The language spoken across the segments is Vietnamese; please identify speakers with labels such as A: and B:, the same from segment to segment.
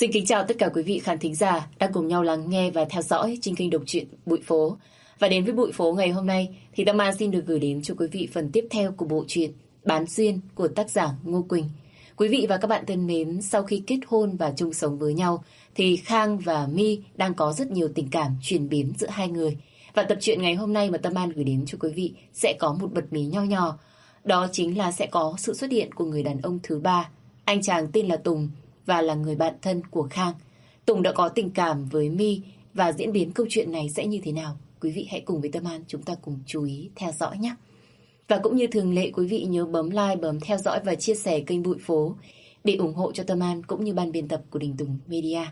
A: Xin kính chào tất cả quý vị khán thính giả đang cùng nhau lắng nghe và theo dõi trên kênh độc truyện Bụi Phố. Và đến với Bụi Phố ngày hôm nay thì Tâm An xin được gửi đến cho quý vị phần tiếp theo của bộ truyện Bán Duyên của tác giả Ngô Quỳnh. Quý vị và các bạn thân mến, sau khi kết hôn và chung sống với nhau thì Khang và My đang có rất nhiều tình cảm chuyển biến giữa hai người. Và tập truyện ngày hôm nay mà Tâm An gửi đến cho quý vị sẽ có một bật mí nho nhỏ. Đó chính là sẽ có sự xuất hiện của người đàn ông thứ ba. Anh chàng tên là Tùng và là người bạn thân của Khang. Tùng đã có tình cảm với My và diễn biến câu chuyện này sẽ như thế nào? Quý vị hãy cùng với Tâm An chúng ta cùng chú ý theo dõi nhé. Và cũng như thường lệ quý vị nhớ bấm like, bấm theo dõi và chia sẻ kênh Bụi Phố để ủng hộ cho Tâm An cũng như ban biên tập của Đình Tùng Media.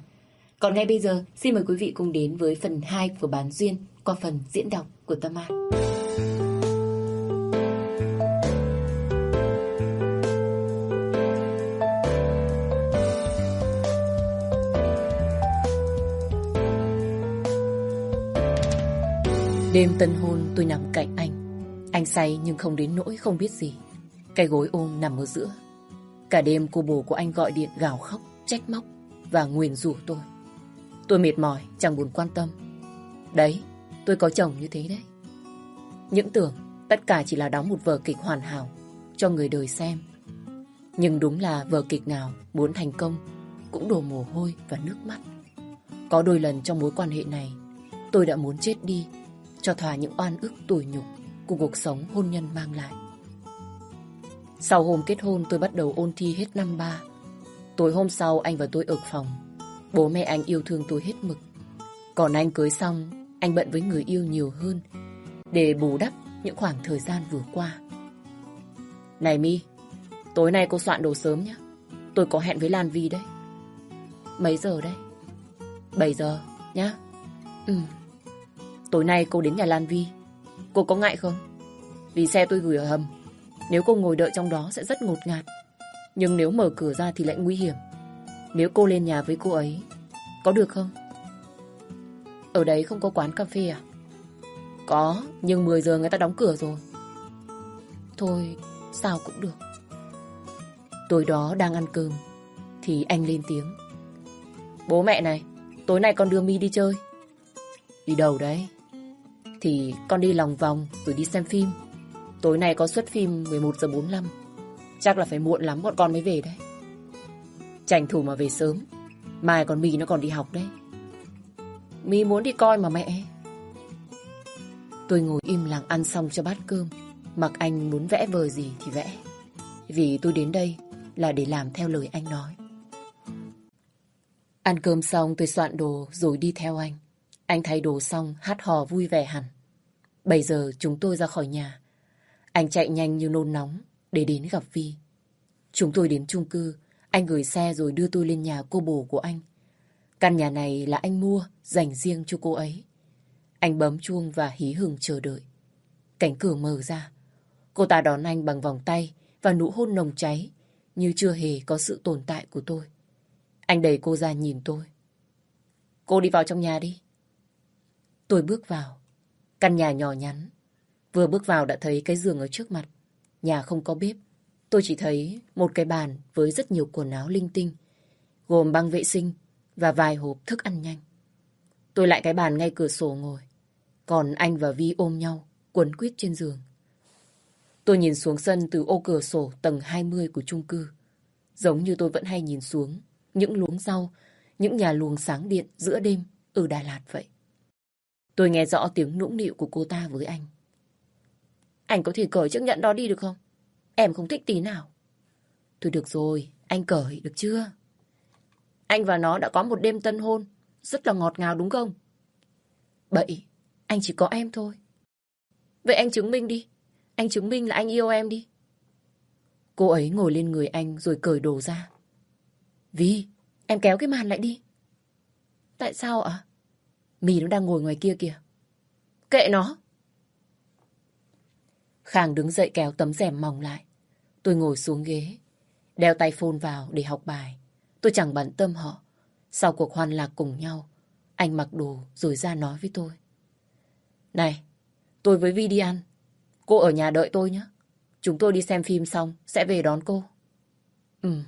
A: Còn ngay bây giờ, xin mời quý vị cùng đến với phần 2 của Bán Duyên qua phần diễn đọc của Tâm An. Đêm tân hôn tôi nằm cạnh anh. Anh say nhưng không đến nỗi không biết gì. Cái gối ôm nằm ở giữa. Cả đêm cô bồ của anh gọi điện gào khóc, trách móc và nguyền rủa tôi. Tôi mệt mỏi, chẳng buồn quan tâm. Đấy, tôi có chồng như thế đấy. Những tưởng tất cả chỉ là đóng một vở kịch hoàn hảo cho người đời xem. Nhưng đúng là vở kịch nào muốn thành công cũng đổ mồ hôi và nước mắt. Có đôi lần trong mối quan hệ này tôi đã muốn chết đi cho thỏa những oan ức tủi nhục của cuộc sống hôn nhân mang lại. Sau hôm kết hôn tôi bắt đầu ôn thi hết năm ba. Tối hôm sau anh và tôi ở phòng. Bố mẹ anh yêu thương tôi hết mực. Còn anh cưới xong, anh bận với người yêu nhiều hơn để bù đắp những khoảng thời gian vừa qua. Này Mi, tối nay cô soạn đồ sớm nhé. Tôi có hẹn với Lan Vi đấy. Mấy giờ đấy? 7 giờ nhá. Ừ. Tối nay cô đến nhà Lan Vi. Cô có ngại không? Vì xe tôi gửi ở hầm. Nếu cô ngồi đợi trong đó sẽ rất ngột ngạt. Nhưng nếu mở cửa ra thì lại nguy hiểm. Nếu cô lên nhà với cô ấy, có được không? Ở đấy không có quán cà phê à? Có, nhưng 10 giờ người ta đóng cửa rồi. Thôi, sao cũng được. Tối đó đang ăn cơm, thì anh lên tiếng. Bố mẹ này, tối nay con đưa mi đi chơi. Đi đâu đấy? Thì con đi lòng vòng rồi đi xem phim. Tối nay có suất phim 11 giờ 45. Chắc là phải muộn lắm bọn con mới về đấy. Tranh thủ mà về sớm. Mai còn mì nó còn đi học đấy. Mi muốn đi coi mà mẹ. Tôi ngồi im lặng ăn xong cho bát cơm. Mặc anh muốn vẽ vời gì thì vẽ. Vì tôi đến đây là để làm theo lời anh nói. Ăn cơm xong tôi soạn đồ rồi đi theo anh. Anh thay đồ xong, hát hò vui vẻ hẳn. Bây giờ chúng tôi ra khỏi nhà. Anh chạy nhanh như nôn nóng để đến gặp Vi. Chúng tôi đến chung cư. Anh gửi xe rồi đưa tôi lên nhà cô bồ của anh. Căn nhà này là anh mua dành riêng cho cô ấy. Anh bấm chuông và hí hửng chờ đợi. Cánh cửa mở ra. Cô ta đón anh bằng vòng tay và nụ hôn nồng cháy như chưa hề có sự tồn tại của tôi. Anh đẩy cô ra nhìn tôi. Cô đi vào trong nhà đi. Tôi bước vào. Căn nhà nhỏ nhắn. Vừa bước vào đã thấy cái giường ở trước mặt. Nhà không có bếp. Tôi chỉ thấy một cái bàn với rất nhiều quần áo linh tinh, gồm băng vệ sinh và vài hộp thức ăn nhanh. Tôi lại cái bàn ngay cửa sổ ngồi. Còn anh và Vi ôm nhau, quấn quýt trên giường. Tôi nhìn xuống sân từ ô cửa sổ tầng 20 của chung cư. Giống như tôi vẫn hay nhìn xuống những luống rau, những nhà luồng sáng điện giữa đêm ở Đà Lạt vậy. Tôi nghe rõ tiếng nũng nịu của cô ta với anh. Anh có thể cởi chiếc nhẫn đó đi được không? Em không thích tí nào. Thôi được rồi, anh cởi, được chưa? Anh và nó đã có một đêm tân hôn, rất là ngọt ngào đúng không? Bậy, anh chỉ có em thôi. Vậy anh chứng minh đi. Anh chứng minh là anh yêu em đi. Cô ấy ngồi lên người anh rồi cởi đồ ra. Vi, em kéo cái màn lại đi. Tại sao ạ? Mì nó đang ngồi ngoài kia kìa. Kệ nó. Khang đứng dậy kéo tấm rèm mỏng lại. Tôi ngồi xuống ghế, đeo tay phone vào để học bài. Tôi chẳng bận tâm họ. Sau cuộc hoan lạc cùng nhau, anh mặc đồ rồi ra nói với tôi. Này, tôi với Vi đi ăn. Cô ở nhà đợi tôi nhé. Chúng tôi đi xem phim xong, sẽ về đón cô. Ừ.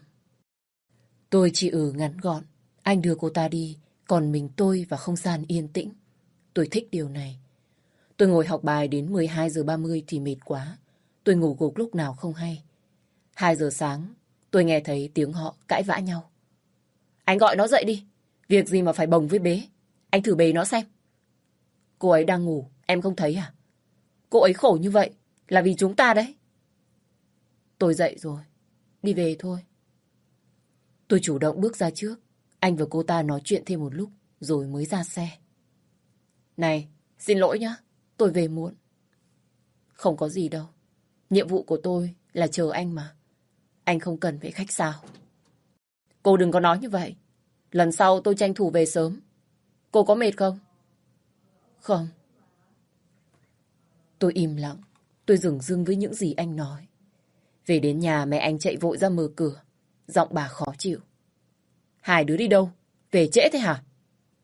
A: Tôi chỉ ừ ngắn gọn. Anh đưa cô ta đi, còn mình tôi và không gian yên tĩnh. Tôi thích điều này. Tôi ngồi học bài đến 12 giờ 30 thì mệt quá. Tôi ngủ gục lúc nào không hay. 2 giờ sáng, tôi nghe thấy tiếng họ cãi vã nhau. Anh gọi nó dậy đi. Việc gì mà phải bồng với bế. Anh thử bế nó xem. Cô ấy đang ngủ, em không thấy à? Cô ấy khổ như vậy là vì chúng ta đấy. Tôi dậy rồi, đi về thôi. Tôi chủ động bước ra trước. Anh và cô ta nói chuyện thêm một lúc rồi mới ra xe. Này, xin lỗi nhá, tôi về muộn. Không có gì đâu. Nhiệm vụ của tôi là chờ anh mà. Anh không cần phải khách sao. Cô đừng có nói như vậy. Lần sau tôi tranh thủ về sớm. Cô có mệt không? Không. Tôi im lặng. Tôi dừng dưng với những gì anh nói. Về đến nhà mẹ anh chạy vội ra mở cửa. Giọng bà khó chịu. Hai đứa đi đâu? Về trễ thế hả?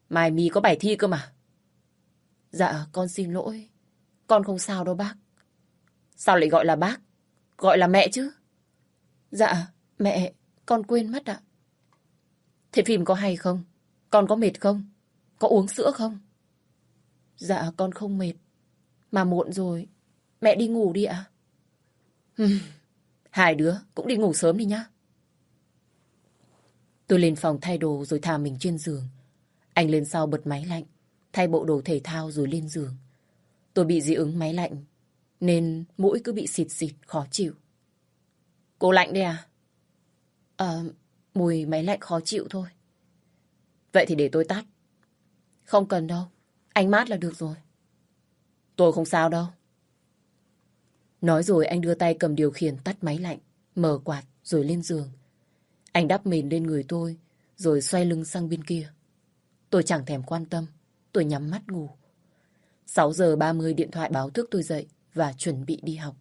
A: Mai mi có bài thi cơ mà. Dạ, con xin lỗi. Con không sao đâu bác. Sao lại gọi là bác? Gọi là mẹ chứ? Dạ, mẹ, con quên mất ạ. Thế phim có hay không? Con có mệt không? Có uống sữa không? Dạ, con không mệt. Mà muộn rồi. Mẹ đi ngủ đi ạ. Hai đứa cũng đi ngủ sớm đi nhá. Tôi lên phòng thay đồ rồi thả mình trên giường. Anh lên sau bật máy lạnh, thay bộ đồ thể thao rồi lên giường. Tôi bị dị ứng máy lạnh, nên mũi cứ bị xịt xịt, khó chịu. Cô lạnh đây à? Ờ, mùi máy lạnh khó chịu thôi. Vậy thì để tôi tắt. Không cần đâu, anh mát là được rồi. Tôi không sao đâu. Nói rồi anh đưa tay cầm điều khiển tắt máy lạnh, mở quạt rồi lên giường. Anh đắp mền lên người tôi, rồi xoay lưng sang bên kia. Tôi chẳng thèm quan tâm, tôi nhắm mắt ngủ. 6 giờ 30 điện thoại báo thức tôi dậy và chuẩn bị đi học.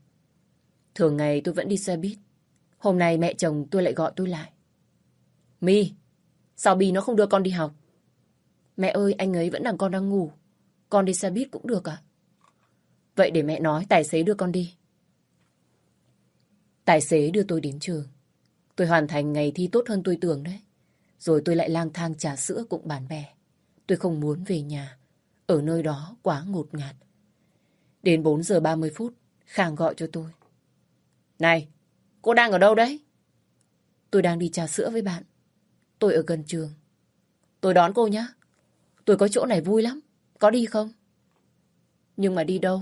A: Thường ngày tôi vẫn đi xe buýt. Hôm nay mẹ chồng tôi lại gọi tôi lại. My, sao Bi nó không đưa con đi học? Mẹ ơi, anh ấy vẫn đang con đang ngủ. Con đi xe buýt cũng được à? Vậy để mẹ nói tài xế đưa con đi. Tài xế đưa tôi đến trường. Tôi hoàn thành ngày thi tốt hơn tôi tưởng đấy. Rồi tôi lại lang thang trà sữa cùng bạn bè. Tôi không muốn về nhà. Ở nơi đó quá ngột ngạt. Đến 4 giờ 30 phút, Khang gọi cho tôi. Này, cô đang ở đâu đấy? Tôi đang đi trà sữa với bạn. Tôi ở gần trường. Tôi đón cô nhé. Tôi có chỗ này vui lắm. Có đi không? Nhưng mà đi đâu?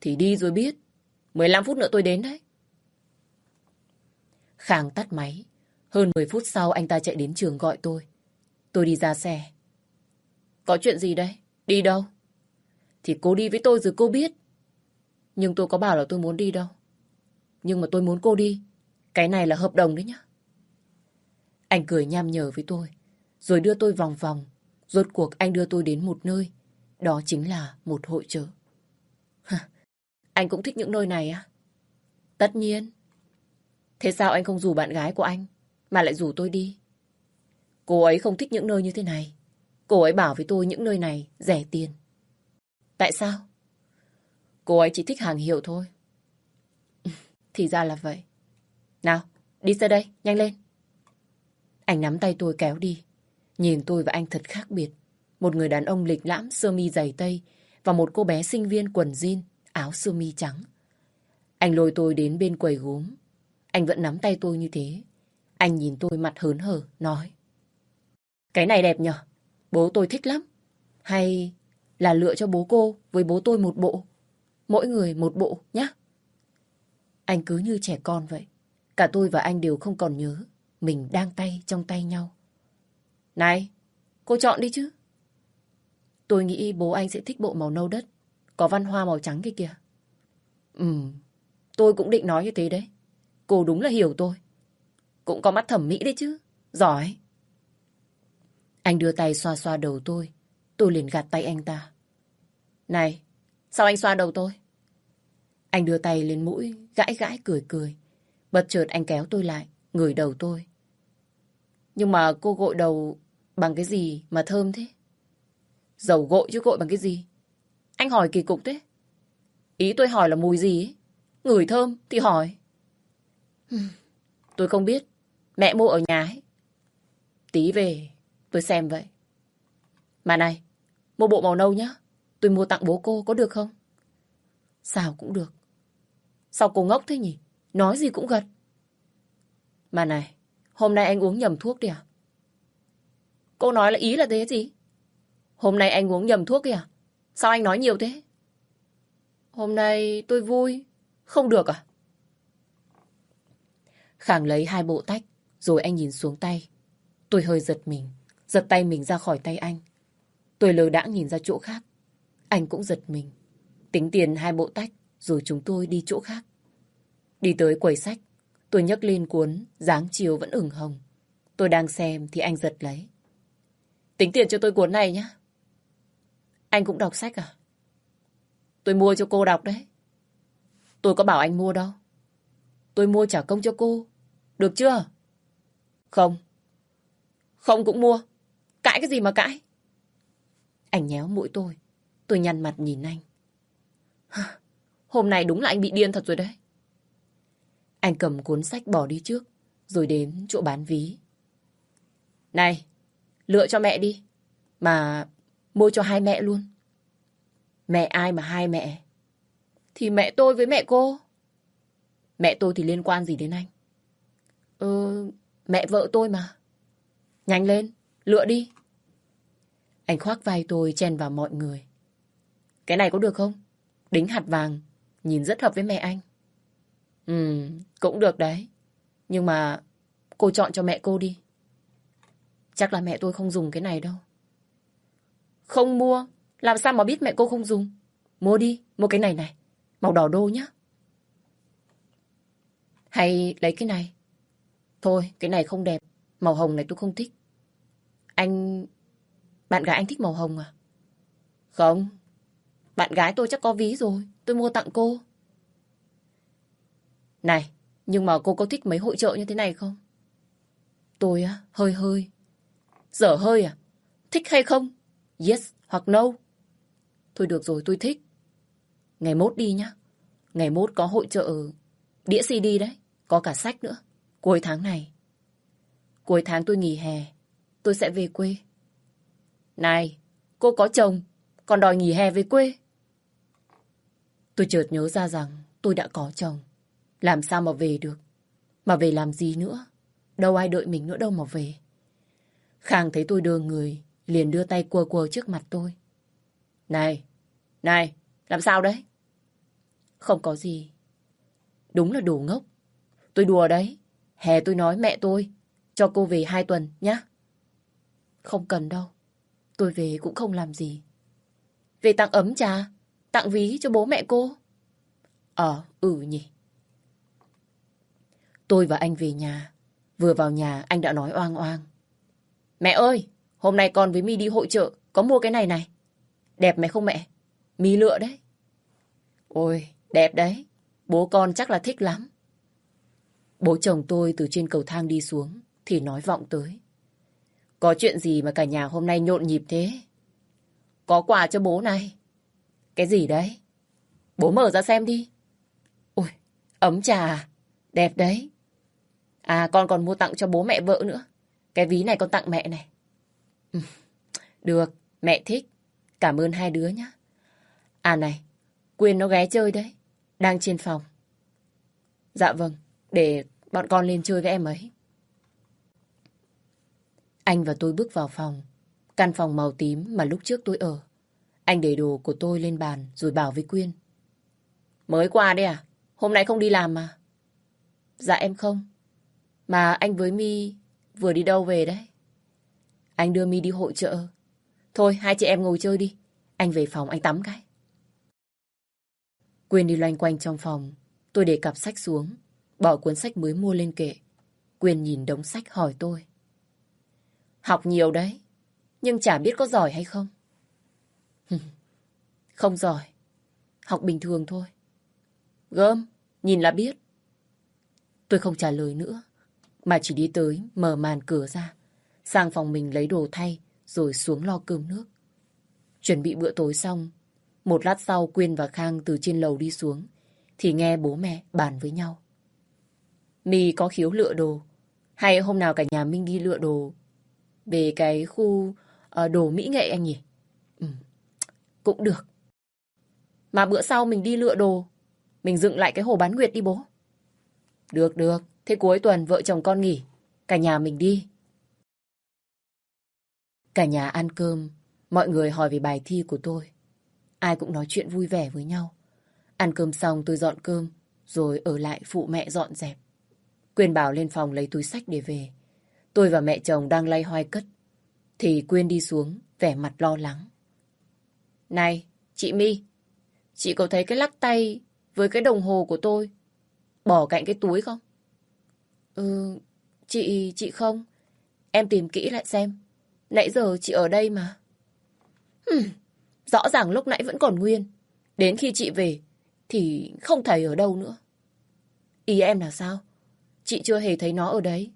A: Thì đi rồi biết. 15 phút nữa tôi đến đấy. Khang tắt máy. Hơn 10 phút sau anh ta chạy đến trường gọi tôi. Tôi đi ra xe. Có chuyện gì đây? Đi đâu? Thì cô đi với tôi rồi cô biết. Nhưng tôi có bảo là tôi muốn đi đâu. Nhưng mà tôi muốn cô đi. Cái này là hợp đồng đấy nhá. Anh cười nham nhở với tôi. Rồi đưa tôi vòng vòng. Rốt cuộc anh đưa tôi đến một nơi. Đó chính là một hội trợ. anh cũng thích những nơi này á? Tất nhiên. Thế sao anh không rủ bạn gái của anh, mà lại rủ tôi đi? Cô ấy không thích những nơi như thế này. Cô ấy bảo với tôi những nơi này rẻ tiền. Tại sao? Cô ấy chỉ thích hàng hiệu thôi. Thì ra là vậy. Nào, đi ra đây, nhanh lên. Anh nắm tay tôi kéo đi. Nhìn tôi và anh thật khác biệt. Một người đàn ông lịch lãm, sơ mi dày tây và một cô bé sinh viên quần jean, áo sơ mi trắng. Anh lôi tôi đến bên quầy gốm. Anh vẫn nắm tay tôi như thế. Anh nhìn tôi mặt hớn hở, nói. Cái này đẹp nhở? Bố tôi thích lắm. Hay là lựa cho bố cô với bố tôi một bộ? Mỗi người một bộ nhá, Anh cứ như trẻ con vậy. Cả tôi và anh đều không còn nhớ. Mình đang tay trong tay nhau. Này, cô chọn đi chứ. Tôi nghĩ bố anh sẽ thích bộ màu nâu đất. Có văn hoa màu trắng kia kìa. Ừ, tôi cũng định nói như thế đấy. Cô đúng là hiểu tôi. Cũng có mắt thẩm mỹ đấy chứ. Giỏi. Anh đưa tay xoa xoa đầu tôi. Tôi liền gạt tay anh ta. Này, sao anh xoa đầu tôi? Anh đưa tay lên mũi, gãi gãi cười cười. Bật chợt anh kéo tôi lại, ngửi đầu tôi. Nhưng mà cô gội đầu bằng cái gì mà thơm thế? Dầu gội chứ gội bằng cái gì? Anh hỏi kỳ cục thế. Ý tôi hỏi là mùi gì ấy. Ngửi thơm thì hỏi. Ừ. Tôi không biết. Mẹ mua ở nhà ấy. Tí về, Tôi xem vậy. Mà này, mua bộ màu nâu nhá. Tôi mua tặng bố cô, có được không? Sao cũng được. Sao cô ngốc thế nhỉ? Nói gì cũng gật. Mà này, hôm nay anh uống nhầm thuốc đi à? Cô nói là ý là thế gì? Hôm nay anh uống nhầm thuốc kìa. À? Sao anh nói nhiều thế? Hôm nay tôi vui. Không được à? Khang lấy hai bộ tách, rồi anh nhìn xuống tay. Tôi hơi giật mình, giật tay mình ra khỏi tay anh. Tôi lờ đãng nhìn ra chỗ khác. Anh cũng giật mình. Tính tiền hai bộ tách, rồi chúng tôi đi chỗ khác. Đi tới quầy sách, tôi nhấc lên cuốn, dáng chiều vẫn ửng hồng. Tôi đang xem thì anh giật lấy. Tính tiền cho tôi cuốn này nhé. Anh cũng đọc sách à? Tôi mua cho cô đọc đấy. Tôi có bảo anh mua đâu. Tôi mua trả công cho cô. Được chưa? Không. Không cũng mua. Cãi cái gì mà cãi? Anh nhéo mũi tôi. Tôi nhăn mặt nhìn anh. Hôm nay đúng là anh bị điên thật rồi đấy. Anh cầm cuốn sách bỏ đi trước, rồi đến chỗ bán ví. Này, lựa cho mẹ đi. Mà mua cho hai mẹ luôn. Mẹ ai mà hai mẹ? Thì mẹ tôi với mẹ cô. Mẹ tôi thì liên quan gì đến anh? Ừ, mẹ vợ tôi mà. Nhanh lên, lựa đi. Anh khoác vai tôi chen vào mọi người. Cái này có được không? Đính hạt vàng, nhìn rất hợp với mẹ anh. Ừ, cũng được đấy. Nhưng mà cô chọn cho mẹ cô đi. Chắc là mẹ tôi không dùng cái này đâu. Không mua, làm sao mà biết mẹ cô không dùng? Mua đi, mua cái này này. Màu đỏ đô nhá. Hay lấy cái này. Thôi, cái này không đẹp. Màu hồng này tôi không thích. Anh... Bạn gái anh thích màu hồng à? Không. Bạn gái tôi chắc có ví rồi. Tôi mua tặng cô. Này, nhưng mà cô có thích mấy hội trợ như thế này không? Tôi á, hơi hơi. Dở hơi à? Thích hay không? Yes hoặc no? Thôi được rồi, tôi thích. Ngày mốt đi nhá. Ngày mốt có hội trợ đĩa CD đấy. Có cả sách nữa. Cuối tháng này. Cuối tháng tôi nghỉ hè. Tôi sẽ về quê. Này, cô có chồng, còn đòi nghỉ hè về quê. Tôi chợt nhớ ra rằng tôi đã có chồng. Làm sao mà về được? Mà về làm gì nữa? Đâu ai đợi mình nữa đâu mà về. Khang thấy tôi đưa người, liền đưa tay quơ quơ trước mặt tôi. Này, này, làm sao đấy? Không có gì. Đúng là đồ ngốc. Tôi đùa đấy. Hè tôi nói mẹ tôi, cho cô về hai tuần nhé. Không cần đâu. Tôi về cũng không làm gì. Về tặng ấm trà, tặng ví cho bố mẹ cô. Ờ, ừ nhỉ. Tôi và anh về nhà. Vừa vào nhà anh đã nói oang oang. Mẹ ơi, hôm nay con với mi đi hội trợ, có mua cái này này. Đẹp mẹ không mẹ? Mi lựa đấy. Ôi, đẹp đấy. Bố con chắc là thích lắm. Bố chồng tôi từ trên cầu thang đi xuống, thì nói vọng tới. Có chuyện gì mà cả nhà hôm nay nhộn nhịp thế? Có quà cho bố này. Cái gì đấy? Bố mở ra xem đi. Ôi, ấm trà, à? đẹp đấy. À, con còn mua tặng cho bố mẹ vợ nữa. Cái ví này con tặng mẹ này. Ừ, được, mẹ thích. Cảm ơn hai đứa nhé. À này, Quyên nó ghé chơi đấy. Đang trên phòng. Dạ vâng, để bọn con lên chơi với em ấy. Anh và tôi bước vào phòng. Căn phòng màu tím mà lúc trước tôi ở. Anh để đồ của tôi lên bàn rồi bảo với Quyên. Mới qua đấy à? Hôm nay không đi làm mà. Dạ em không. Mà anh với mi vừa đi đâu về đấy? Anh đưa mi đi hội trợ. Thôi, hai chị em ngồi chơi đi. Anh về phòng anh tắm cái. Quyên đi loanh quanh trong phòng. Tôi để cặp sách xuống. Bỏ cuốn sách mới mua lên kệ. quyền nhìn đống sách hỏi tôi. Học nhiều đấy. Nhưng chả biết có giỏi hay không. không giỏi. Học bình thường thôi. Gơm, nhìn là biết. Tôi không trả lời nữa. Mà chỉ đi tới, mở màn cửa ra. Sang phòng mình lấy đồ thay, rồi xuống lo cơm nước. Chuẩn bị bữa tối xong, một lát sau Quyên và Khang từ trên lầu đi xuống, thì nghe bố mẹ bàn với nhau. Mi có khiếu lựa đồ, hay hôm nào cả nhà Minh đi lựa đồ, về cái khu uh, đồ mỹ nghệ anh nhỉ? Ừ, cũng được. Mà bữa sau mình đi lựa đồ, mình dựng lại cái hồ bán nguyệt đi bố. Được, được. Thế cuối tuần vợ chồng con nghỉ, cả nhà mình đi. Cả nhà ăn cơm, mọi người hỏi về bài thi của tôi. Ai cũng nói chuyện vui vẻ với nhau. Ăn cơm xong tôi dọn cơm, rồi ở lại phụ mẹ dọn dẹp. Quyên bảo lên phòng lấy túi sách để về. Tôi và mẹ chồng đang lay hoay cất. Thì Quyên đi xuống, vẻ mặt lo lắng. Này, chị My, chị có thấy cái lắc tay với cái đồng hồ của tôi bỏ cạnh cái túi không? Ừ, chị, chị không. Em tìm kỹ lại xem. Nãy giờ chị ở đây mà. Hừm, rõ ràng lúc nãy vẫn còn nguyên. Đến khi chị về thì không thấy ở đâu nữa. Ý em là sao? Chị chưa hề thấy nó ở đấy.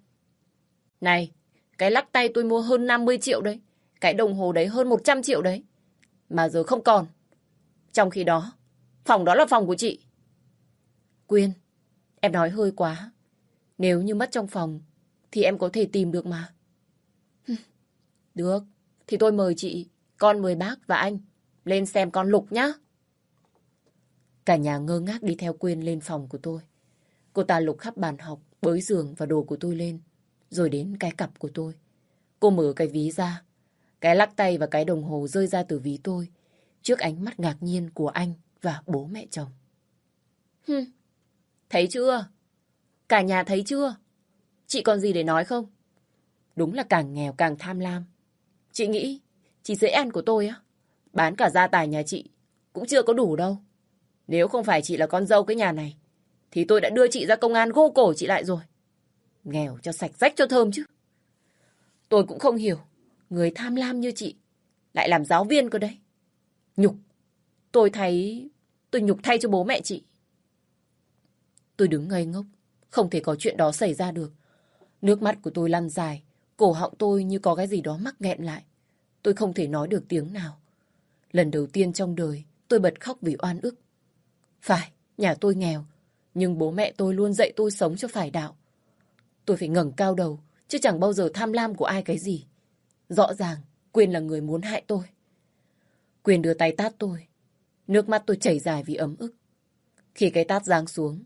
A: Này, cái lắc tay tôi mua hơn 50 triệu đấy. Cái đồng hồ đấy hơn 100 triệu đấy. Mà giờ không còn. Trong khi đó, phòng đó là phòng của chị. Quyên, em nói hơi quá. Nếu như mất trong phòng, thì em có thể tìm được mà. Được, thì tôi mời chị, con mời bác và anh lên xem con Lục nhá. Cả nhà ngơ ngác đi theo Quyên lên phòng của tôi. Cô ta lục khắp bàn học, bới giường và đồ của tôi lên, rồi đến cái cặp của tôi. Cô mở cái ví ra, cái lắc tay và cái đồng hồ rơi ra từ ví tôi, trước ánh mắt ngạc nhiên của anh và bố mẹ chồng. Hừm, thấy chưa? Cả nhà thấy chưa? Chị còn gì để nói không? Đúng là càng nghèo càng tham lam. Chị nghĩ, chị dễ ăn của tôi á, bán cả gia tài nhà chị cũng chưa có đủ đâu. Nếu không phải chị là con dâu cái nhà này, thì tôi đã đưa chị ra công an gô cổ chị lại rồi. Nghèo cho sạch rách cho thơm chứ. Tôi cũng không hiểu, người tham lam như chị lại làm giáo viên cơ đấy. Nhục. Tôi thấy... Tôi nhục thay cho bố mẹ chị. Tôi đứng ngây ngốc, không thể có chuyện đó xảy ra được. Nước mắt của tôi lăn dài, cổ họng tôi như có cái gì đó mắc nghẹn lại. Tôi không thể nói được tiếng nào. Lần đầu tiên trong đời, tôi bật khóc vì oan ức. Phải, nhà tôi nghèo, nhưng bố mẹ tôi luôn dạy tôi sống cho phải đạo. Tôi phải ngẩng cao đầu, chứ chẳng bao giờ tham lam của ai cái gì. Rõ ràng, Quyền là người muốn hại tôi. Quyền đưa tay tát tôi. Nước mắt tôi chảy dài vì ấm ức. Khi cái tát giáng xuống,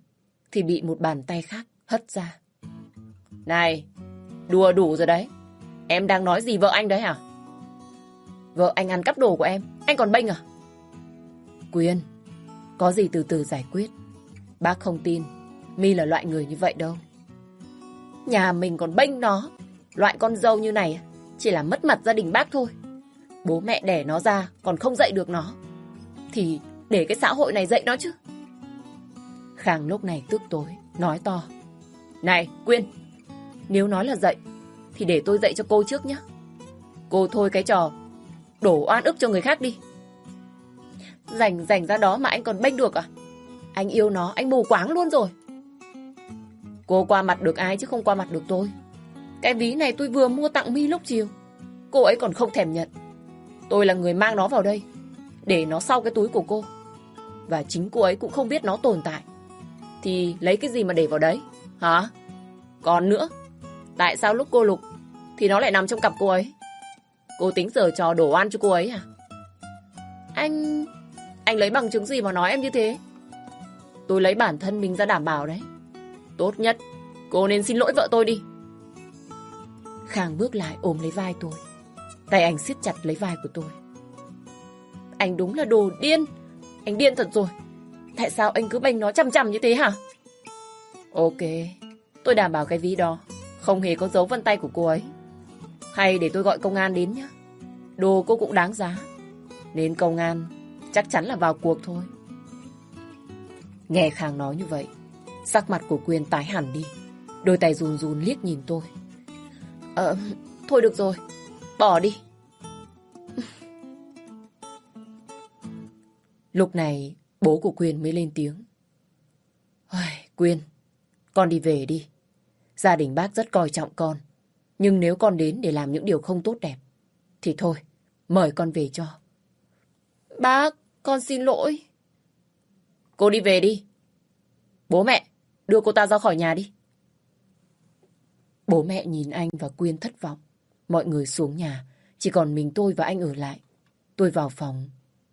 A: thì bị một bàn tay khác hất ra. Này, đùa đủ rồi đấy. Em đang nói gì vợ anh đấy hả? Vợ anh ăn cắp đồ của em, anh còn bênh à? Quyền, có gì từ từ giải quyết. Bác không tin, mi là loại người như vậy đâu. Nhà mình còn bênh nó, loại con dâu như này chỉ là mất mặt gia đình bác thôi. Bố mẹ đẻ nó ra còn không dạy được nó. Thì để cái xã hội này dạy nó chứ. Khang lúc này tức tối, nói to. Này, Quyên, nếu nói là dạy, thì để tôi dạy cho cô trước nhé. Cô thôi cái trò đổ oan ức cho người khác đi. Rảnh rảnh ra đó mà anh còn bênh được à? Anh yêu nó, anh mù quáng luôn rồi. Cô qua mặt được ai chứ không qua mặt được tôi. Cái ví này tôi vừa mua tặng mi lúc chiều. Cô ấy còn không thèm nhận. Tôi là người mang nó vào đây. Để nó sau cái túi của cô. Và chính cô ấy cũng không biết nó tồn tại. Thì lấy cái gì mà để vào đấy? Hả? Còn nữa, tại sao lúc cô lục thì nó lại nằm trong cặp cô ấy? Cô tính giờ trò đổ oan cho cô ấy à? Anh... Anh lấy bằng chứng gì mà nói em như thế? Tôi lấy bản thân mình ra đảm bảo đấy. Tốt nhất, cô nên xin lỗi vợ tôi đi. Khang bước lại ôm lấy vai tôi. Tay anh siết chặt lấy vai của tôi. Anh đúng là đồ điên. Anh điên thật rồi. Tại sao anh cứ bênh nó chăm chăm như thế hả? Ok, tôi đảm bảo cái ví đó không hề có dấu vân tay của cô ấy. Hay để tôi gọi công an đến nhé. Đồ cô cũng đáng giá. Nên công an chắc chắn là vào cuộc thôi. Nghe Khang nói như vậy, sắc mặt của Quyên tái hẳn đi. Đôi tay run run liếc nhìn tôi. Ờ, thôi được rồi, bỏ đi. Lúc này, bố của Quyên mới lên tiếng. Quyên, con đi về đi. Gia đình bác rất coi trọng con. Nhưng nếu con đến để làm những điều không tốt đẹp, thì thôi, mời con về cho. Bác, con xin lỗi. Cô đi về đi. Bố mẹ, đưa cô ta ra khỏi nhà đi. Bố mẹ nhìn anh và Quyên thất vọng. Mọi người xuống nhà, chỉ còn mình tôi và anh ở lại. Tôi vào phòng,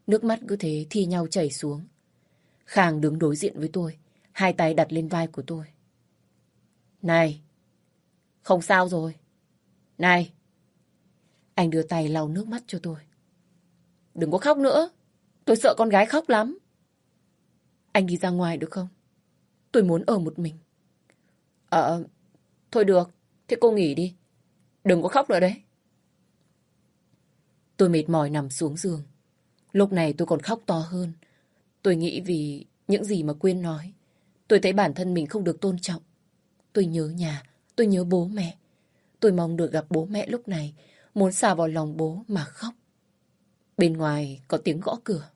A: nước mắt cứ thế thi nhau chảy xuống. Khang đứng đối diện với tôi, hai tay đặt lên vai của tôi. Này, không sao rồi. Này, anh đưa tay lau nước mắt cho tôi. Đừng có khóc nữa, tôi sợ con gái khóc lắm. Anh đi ra ngoài được không? Tôi muốn ở một mình. Ờ, thôi được, thế cô nghỉ đi. Đừng có khóc nữa đấy. Tôi mệt mỏi nằm xuống giường. Lúc này tôi còn khóc to hơn. Tôi nghĩ vì những gì mà Quyên nói. Tôi thấy bản thân mình không được tôn trọng. Tôi nhớ nhà, tôi nhớ bố mẹ. Tôi mong được gặp bố mẹ lúc này, muốn xà vào lòng bố mà khóc. Bên ngoài có tiếng gõ cửa.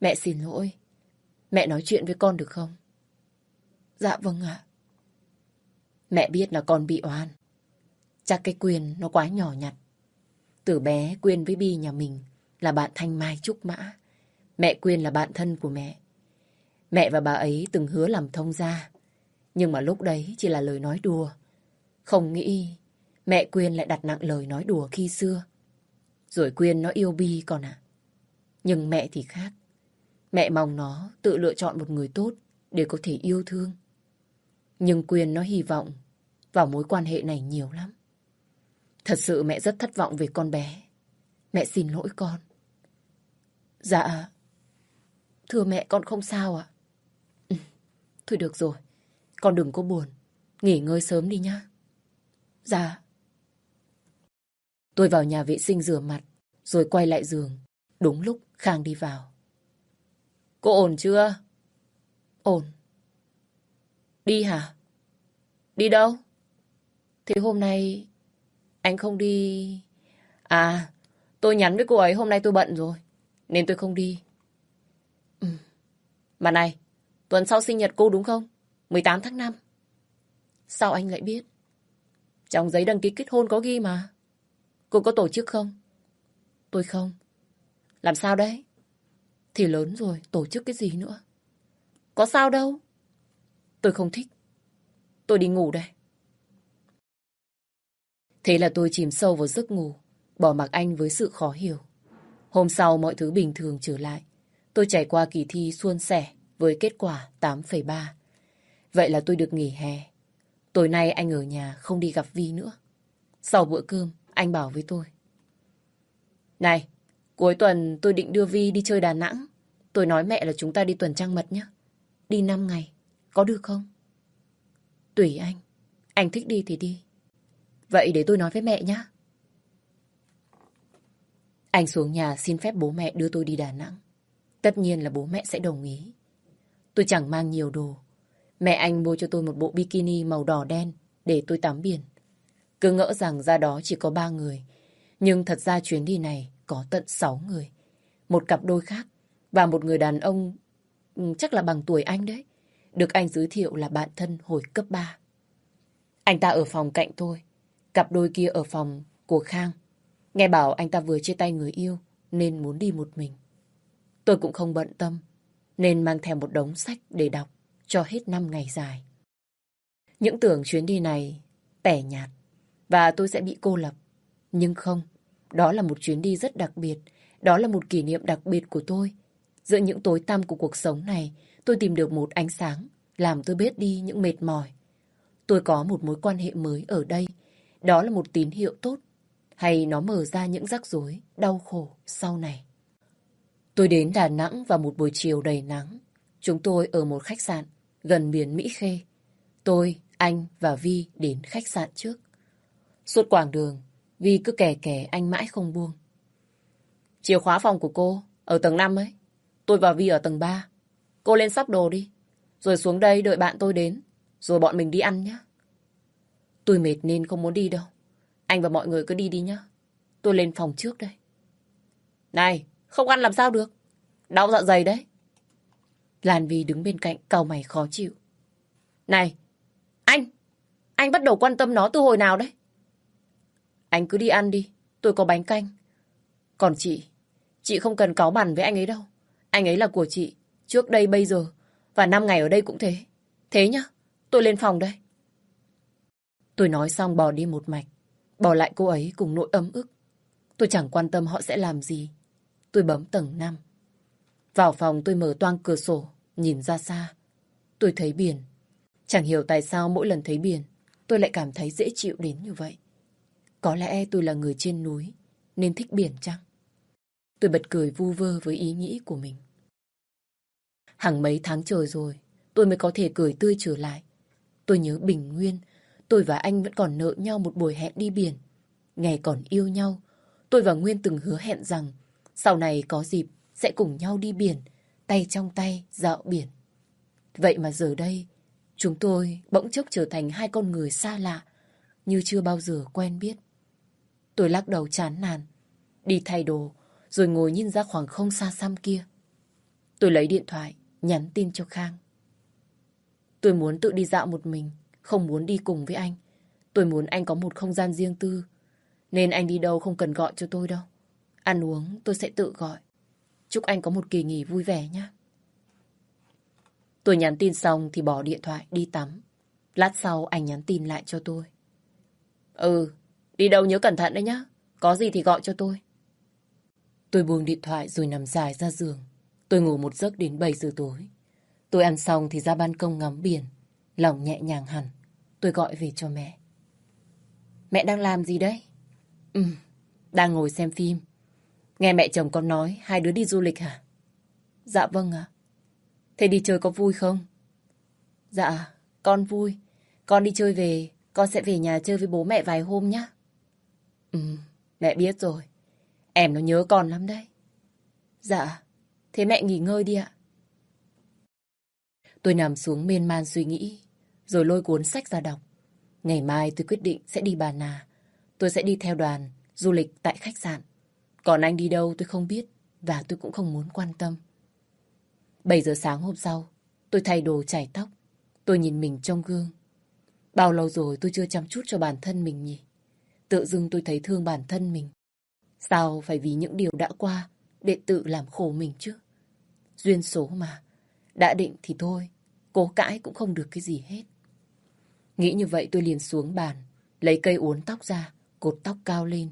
A: Mẹ xin lỗi. Mẹ nói chuyện với con được không? Dạ vâng ạ. Mẹ biết là con bị oan. Chắc cái quyền nó quá nhỏ nhặt. Từ bé Quyên với Bi nhà mình là bạn Thanh Mai Trúc Mã. Mẹ Quyên là bạn thân của mẹ. Mẹ và bà ấy từng hứa làm thông gia. Nhưng mà lúc đấy chỉ là lời nói đùa. Không nghĩ mẹ Quyên lại đặt nặng lời nói đùa khi xưa. Rồi Quyên nó yêu Bi còn ạ. Nhưng mẹ thì khác. Mẹ mong nó tự lựa chọn một người tốt để có thể yêu thương. Nhưng Quyên nó hy vọng vào mối quan hệ này nhiều lắm. Thật sự mẹ rất thất vọng về con bé. Mẹ xin lỗi con. Dạ. Thưa mẹ con không sao ạ. Ừ, thôi được rồi. Con đừng có buồn. Nghỉ ngơi sớm đi nhá. Dạ. Tôi vào nhà vệ sinh rửa mặt, rồi quay lại giường. Đúng lúc Khang đi vào. Cô ổn chưa? Ổn. Đi hả? Đi đâu? Thế hôm nay anh không đi... À, tôi nhắn với cô ấy hôm nay tôi bận rồi, nên tôi không đi. Ừ. Mà này, tuần sau sinh nhật cô đúng không? 18 tháng 5. Sao anh lại biết? Trong giấy đăng ký kết hôn có ghi mà. Cô có tổ chức không? Tôi không. Làm sao đấy? Thì lớn rồi, tổ chức cái gì nữa? Có sao đâu. Tôi không thích. Tôi đi ngủ đây. Thế là tôi chìm sâu vào giấc ngủ, bỏ mặc anh với sự khó hiểu. Hôm sau mọi thứ bình thường trở lại. Tôi trải qua kỳ thi suôn sẻ với kết quả 8,3. Vậy là tôi được nghỉ hè. Tối nay anh ở nhà không đi gặp Vi nữa. Sau bữa cơm, anh bảo với tôi. Này, cuối tuần tôi định đưa Vi đi chơi Đà Nẵng. Tôi nói mẹ là chúng ta đi tuần trăng mật nhé. Đi 5 ngày, có được không? Tùy anh, anh thích đi thì đi. Vậy để tôi nói với mẹ nhé. Anh xuống nhà xin phép bố mẹ đưa tôi đi Đà Nẵng. Tất nhiên là bố mẹ sẽ đồng ý. Tôi chẳng mang nhiều đồ. Mẹ anh mua cho tôi một bộ bikini màu đỏ đen để tôi tắm biển. Cứ ngỡ rằng ra đó chỉ có ba người. Nhưng thật ra chuyến đi này có tận sáu người. Một cặp đôi khác và một người đàn ông ừ, chắc là bằng tuổi anh đấy. Được anh giới thiệu là bạn thân hồi cấp 3. Anh ta ở phòng cạnh tôi. Cặp đôi kia ở phòng của Khang. Nghe bảo anh ta vừa chia tay người yêu nên muốn đi một mình. Tôi cũng không bận tâm nên mang theo một đống sách để đọc cho hết năm ngày dài. Những tưởng chuyến đi này tẻ nhạt và tôi sẽ bị cô lập. Nhưng không, đó là một chuyến đi rất đặc biệt. Đó là một kỷ niệm đặc biệt của tôi. Giữa những tối tăm của cuộc sống này, tôi tìm được một ánh sáng, làm tôi biết đi những mệt mỏi. Tôi có một mối quan hệ mới ở đây. Đó là một tín hiệu tốt, hay nó mở ra những rắc rối, đau khổ sau này. Tôi đến Đà Nẵng vào một buổi chiều đầy nắng. Chúng tôi ở một khách sạn gần biển Mỹ Khê. Tôi, anh và Vi đến khách sạn trước. Suốt quãng đường, Vi cứ kè kè anh mãi không buông. Chìa khóa phòng của cô ở tầng 5 ấy. Tôi và Vi ở tầng 3. Cô lên sắp đồ đi. Rồi xuống đây đợi bạn tôi đến. Rồi bọn mình đi ăn nhé. Tôi mệt nên không muốn đi đâu. Anh và mọi người cứ đi đi nhé. Tôi lên phòng trước đây. Này, không ăn làm sao được. Đau dạ dày đấy. Lan Vi đứng bên cạnh cau mày khó chịu. Này, anh! Anh bắt đầu quan tâm nó từ hồi nào đấy? Anh cứ đi ăn đi, tôi có bánh canh. Còn chị, chị không cần cáu bằn với anh ấy đâu. Anh ấy là của chị, trước đây bây giờ, và năm ngày ở đây cũng thế. Thế nhá, tôi lên phòng đây. Tôi nói xong bỏ đi một mạch. Bỏ lại cô ấy cùng nỗi ấm ức. Tôi chẳng quan tâm họ sẽ làm gì. Tôi bấm tầng 5. Vào phòng tôi mở toang cửa sổ, nhìn ra xa. Tôi thấy biển. Chẳng hiểu tại sao mỗi lần thấy biển, tôi lại cảm thấy dễ chịu đến như vậy. Có lẽ tôi là người trên núi, nên thích biển chăng? Tôi bật cười vu vơ với ý nghĩ của mình. Hàng mấy tháng trời rồi, tôi mới có thể cười tươi trở lại. Tôi nhớ bình nguyên, tôi và anh vẫn còn nợ nhau một buổi hẹn đi biển. Ngày còn yêu nhau, tôi và Nguyên từng hứa hẹn rằng sau này có dịp sẽ cùng nhau đi biển, tay trong tay dạo biển. Vậy mà giờ đây, chúng tôi bỗng chốc trở thành hai con người xa lạ, như chưa bao giờ quen biết. Tôi lắc đầu chán nản, đi thay đồ, rồi ngồi nhìn ra khoảng không xa xăm kia. Tôi lấy điện thoại, nhắn tin cho Khang. Tôi muốn tự đi dạo một mình, không muốn đi cùng với anh. Tôi muốn anh có một không gian riêng tư, nên anh đi đâu không cần gọi cho tôi đâu. Ăn uống tôi sẽ tự gọi. Chúc anh có một kỳ nghỉ vui vẻ nhé. Tôi nhắn tin xong thì bỏ điện thoại đi tắm. Lát sau anh nhắn tin lại cho tôi. Ừ, đi đâu nhớ cẩn thận đấy nhá. Có gì thì gọi cho tôi. Tôi buông điện thoại rồi nằm dài ra giường. Tôi ngủ một giấc đến 7 giờ tối. Tôi ăn xong thì ra ban công ngắm biển. Lòng nhẹ nhàng hẳn. Tôi gọi về cho mẹ. Mẹ đang làm gì đấy? Ừ, đang ngồi xem phim. Nghe mẹ chồng con nói hai đứa đi du lịch hả? Dạ vâng ạ. Thế đi chơi có vui không? Dạ, con vui. Con đi chơi về, con sẽ về nhà chơi với bố mẹ vài hôm nhé. Ừ, mẹ biết rồi. Em nó nhớ con lắm đấy. Dạ, thế mẹ nghỉ ngơi đi ạ. Tôi nằm xuống miên man suy nghĩ, rồi lôi cuốn sách ra đọc. Ngày mai tôi quyết định sẽ đi Bà Nà. Tôi sẽ đi theo đoàn, du lịch tại khách sạn. Còn anh đi đâu tôi không biết, và tôi cũng không muốn quan tâm. 7 giờ sáng hôm sau, tôi thay đồ chải tóc. Tôi nhìn mình trong gương. Bao lâu rồi tôi chưa chăm chút cho bản thân mình nhỉ? Tự dưng tôi thấy thương bản thân mình. Sao phải vì những điều đã qua để tự làm khổ mình chứ? Duyên số mà. Đã định thì thôi, cố cãi cũng không được cái gì hết. Nghĩ như vậy tôi liền xuống bàn, lấy cây uốn tóc ra, cột tóc cao lên,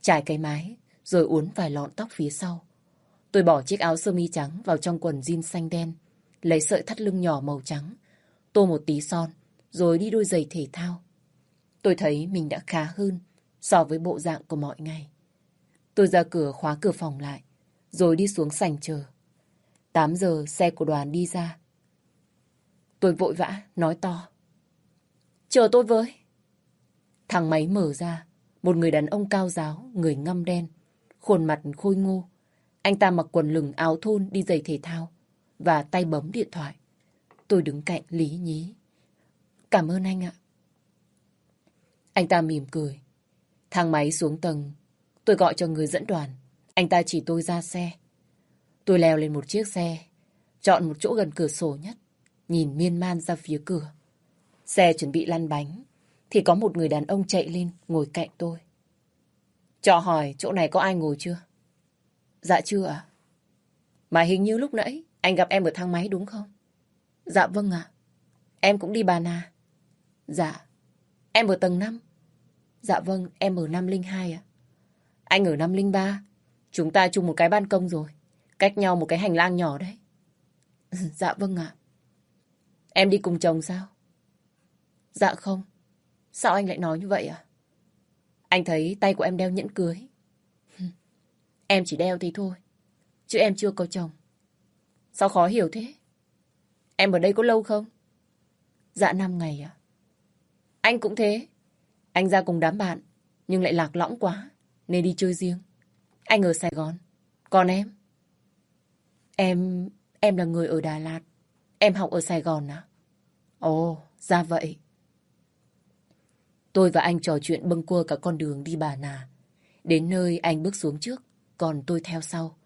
A: trải cái mái, rồi uốn vài lọn tóc phía sau. Tôi bỏ chiếc áo sơ mi trắng vào trong quần jean xanh đen, lấy sợi thắt lưng nhỏ màu trắng, tô một tí son, rồi đi đôi giày thể thao. Tôi thấy mình đã khá hơn so với bộ dạng của mọi ngày. Tôi ra cửa khóa cửa phòng lại, rồi đi xuống sảnh chờ. 8 giờ xe của đoàn đi ra. Tôi vội vã, nói to. Chờ tôi với. Thằng máy mở ra, một người đàn ông cao giáo, người ngăm đen, khuôn mặt khôi ngô. Anh ta mặc quần lửng áo thun đi giày thể thao và tay bấm điện thoại. Tôi đứng cạnh lý nhí. Cảm ơn anh ạ. Anh ta mỉm cười. Thang máy xuống tầng. Tôi gọi cho người dẫn đoàn. Anh ta chỉ tôi ra xe. Tôi leo lên một chiếc xe, chọn một chỗ gần cửa sổ nhất, nhìn miên man ra phía cửa. Xe chuẩn bị lăn bánh, thì có một người đàn ông chạy lên ngồi cạnh tôi. Cho hỏi chỗ này có ai ngồi chưa? Dạ chưa ạ. Mà hình như lúc nãy anh gặp em ở thang máy đúng không? Dạ vâng ạ. Em cũng đi bàn à? Dạ. Em ở tầng 5? Dạ vâng, em ở 502 ạ. Anh ở 503. Chúng ta chung một cái ban công rồi. Cách nhau một cái hành lang nhỏ đấy. dạ vâng ạ. Em đi cùng chồng sao? Dạ không. Sao anh lại nói như vậy à? Anh thấy tay của em đeo nhẫn cưới. Em chỉ đeo thì thôi. Chứ em chưa có chồng. Sao khó hiểu thế? Em ở đây có lâu không? Dạ năm ngày ạ. Anh cũng thế. Anh ra cùng đám bạn, nhưng lại lạc lõng quá, nên đi chơi riêng. Anh ở Sài Gòn. Còn em? Em... em là người ở Đà Lạt. Em học ở Sài Gòn à? Ồ, ra vậy. Tôi và anh trò chuyện bâng cua cả con đường đi Bà Nà. Đến nơi anh bước xuống trước, còn tôi theo sau.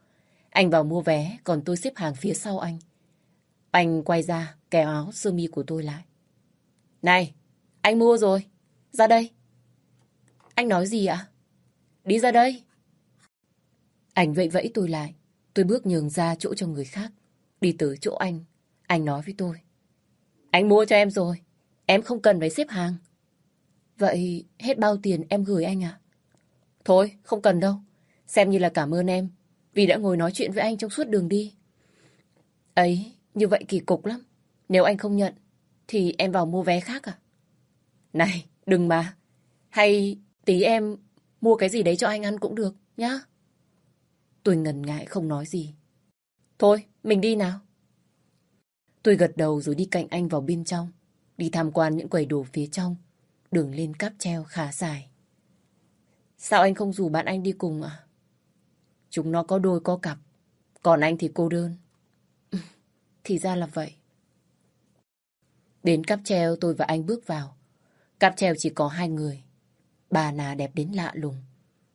A: Anh vào mua vé, còn tôi xếp hàng phía sau anh. Anh quay ra, kéo áo sơ mi của tôi lại. Này, anh mua rồi. Ra đây. Anh nói gì ạ? Đi ra đây. Anh vẫy vẫy tôi lại. Tôi bước nhường ra chỗ cho người khác. Đi tới chỗ anh. Anh nói với tôi. Anh mua cho em rồi. Em không cần phải xếp hàng. Vậy hết bao tiền em gửi anh à? Thôi, không cần đâu. Xem như là cảm ơn em vì đã ngồi nói chuyện với anh trong suốt đường đi. Ấy, như vậy kỳ cục lắm. Nếu anh không nhận, thì em vào mua vé khác à? Này, đừng mà. Hay tí em mua cái gì đấy cho anh ăn cũng được, nhá. Tôi ngần ngại không nói gì. Thôi, mình đi nào. Tôi gật đầu rồi đi cạnh anh vào bên trong. Đi tham quan những quầy đồ phía trong. Đường lên cáp treo khá dài. Sao anh không rủ bạn anh đi cùng à? Chúng nó có đôi có cặp. Còn anh thì cô đơn. thì ra là vậy. Đến cáp treo tôi và anh bước vào. Cáp treo chỉ có hai người. Bà nà đẹp đến lạ lùng.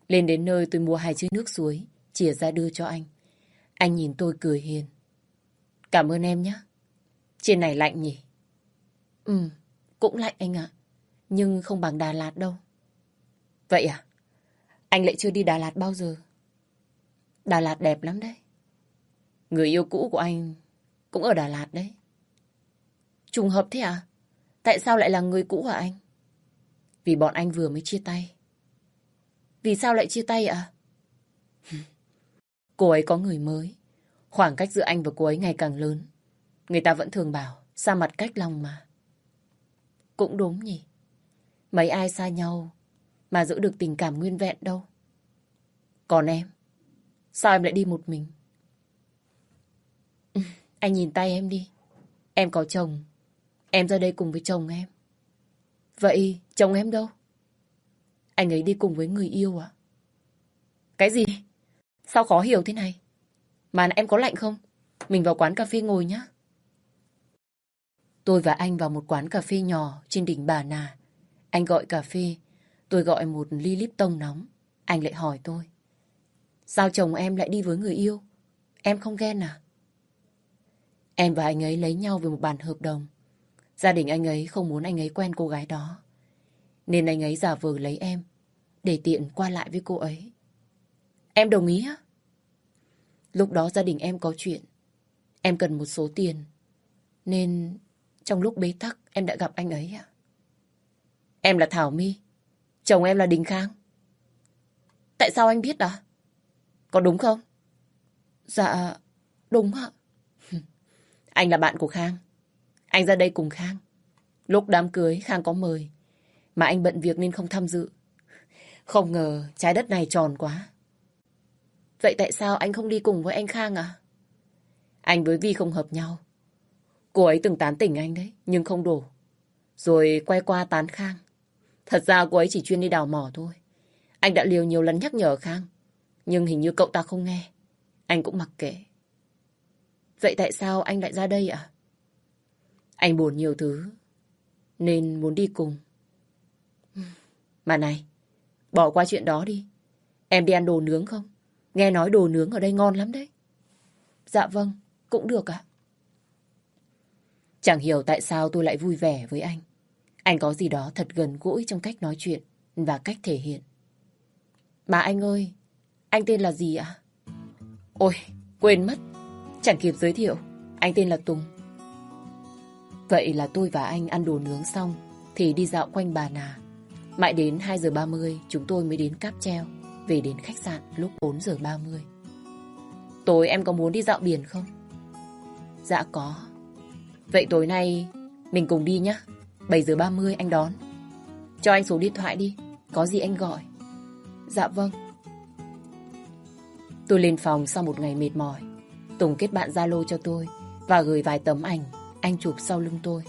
A: Lên đến nơi tôi mua hai chữ nước suối, chìa ra đưa cho anh. Anh nhìn tôi cười hiền. Cảm ơn em nhé. Trên này lạnh nhỉ? Ừ, cũng lạnh anh ạ. Nhưng không bằng Đà Lạt đâu. Vậy à? Anh lại chưa đi Đà Lạt bao giờ. Đà Lạt đẹp lắm đấy. Người yêu cũ của anh cũng ở Đà Lạt đấy. Trùng hợp thế à? Tại sao lại là người cũ hả anh? Vì bọn anh vừa mới chia tay. Vì sao lại chia tay ạ? cô ấy có người mới. Khoảng cách giữa anh và cô ấy ngày càng lớn. Người ta vẫn thường bảo xa mặt cách lòng mà. Cũng đúng nhỉ. Mấy ai xa nhau mà giữ được tình cảm nguyên vẹn đâu. Còn em, sao em lại đi một mình? Anh nhìn tay em đi. Em có chồng. Em ra đây cùng với chồng em. Vậy chồng em đâu? Anh ấy đi cùng với người yêu à? Cái gì? Sao khó hiểu thế này? Mà em có lạnh không? Mình vào quán cà phê ngồi nhá. Tôi và anh vào một quán cà phê nhỏ trên đỉnh Bà Nà. Anh gọi cà phê, tôi gọi một ly Lipton nóng. Anh lại hỏi tôi. Sao chồng em lại đi với người yêu? Em không ghen à? Em và anh ấy lấy nhau về một bản hợp đồng. Gia đình anh ấy không muốn anh ấy quen cô gái đó. Nên anh ấy giả vờ lấy em để tiện qua lại với cô ấy. Em đồng ý á? Lúc đó gia đình em có chuyện. Em cần một số tiền. Nên trong lúc bế tắc em đã gặp anh ấy ạ. Em là Thảo My. Chồng em là Đình Khang. Tại sao anh biết à? Có đúng không? Dạ, đúng ạ. Anh là bạn của Khang. Anh ra đây cùng Khang. Lúc đám cưới Khang có mời. Mà anh bận việc nên không tham dự. Không ngờ trái đất này tròn quá. Vậy tại sao anh không đi cùng với anh Khang à? Anh với Vi không hợp nhau. Cô ấy từng tán tỉnh anh đấy, nhưng không đủ. Rồi quay qua tán Khang. Thật ra cô ấy chỉ chuyên đi đào mỏ thôi. Anh đã liều nhiều lần nhắc nhở Khang. Nhưng hình như cậu ta không nghe. Anh cũng mặc kệ. Vậy tại sao anh lại ra đây ạ? Anh buồn nhiều thứ. Nên muốn đi cùng. Mà này, bỏ qua chuyện đó đi. Em đi ăn đồ nướng không? Nghe nói đồ nướng ở đây ngon lắm đấy. Dạ vâng, cũng được ạ. Chẳng hiểu tại sao tôi lại vui vẻ với anh. Anh có gì đó thật gần gũi trong cách nói chuyện và cách thể hiện. Mà anh ơi, anh tên là gì ạ? Ôi, quên mất. Chẳng kịp giới thiệu. Anh tên là Tùng. Vậy là tôi và anh ăn đồ nướng xong thì đi dạo quanh Bà Nà. Mãi đến 2 giờ 30 chúng tôi mới đến cáp treo, về đến khách sạn lúc 4 giờ 30. Tối em có muốn đi dạo biển không? Dạ có. Vậy tối nay mình cùng đi nhé. 7 giờ 30 anh đón. Cho anh số điện thoại đi, có gì anh gọi. Dạ vâng. Tôi lên phòng sau một ngày mệt mỏi. Tùng kết bạn Zalo cho tôi và gửi vài tấm ảnh anh chụp sau lưng tôi.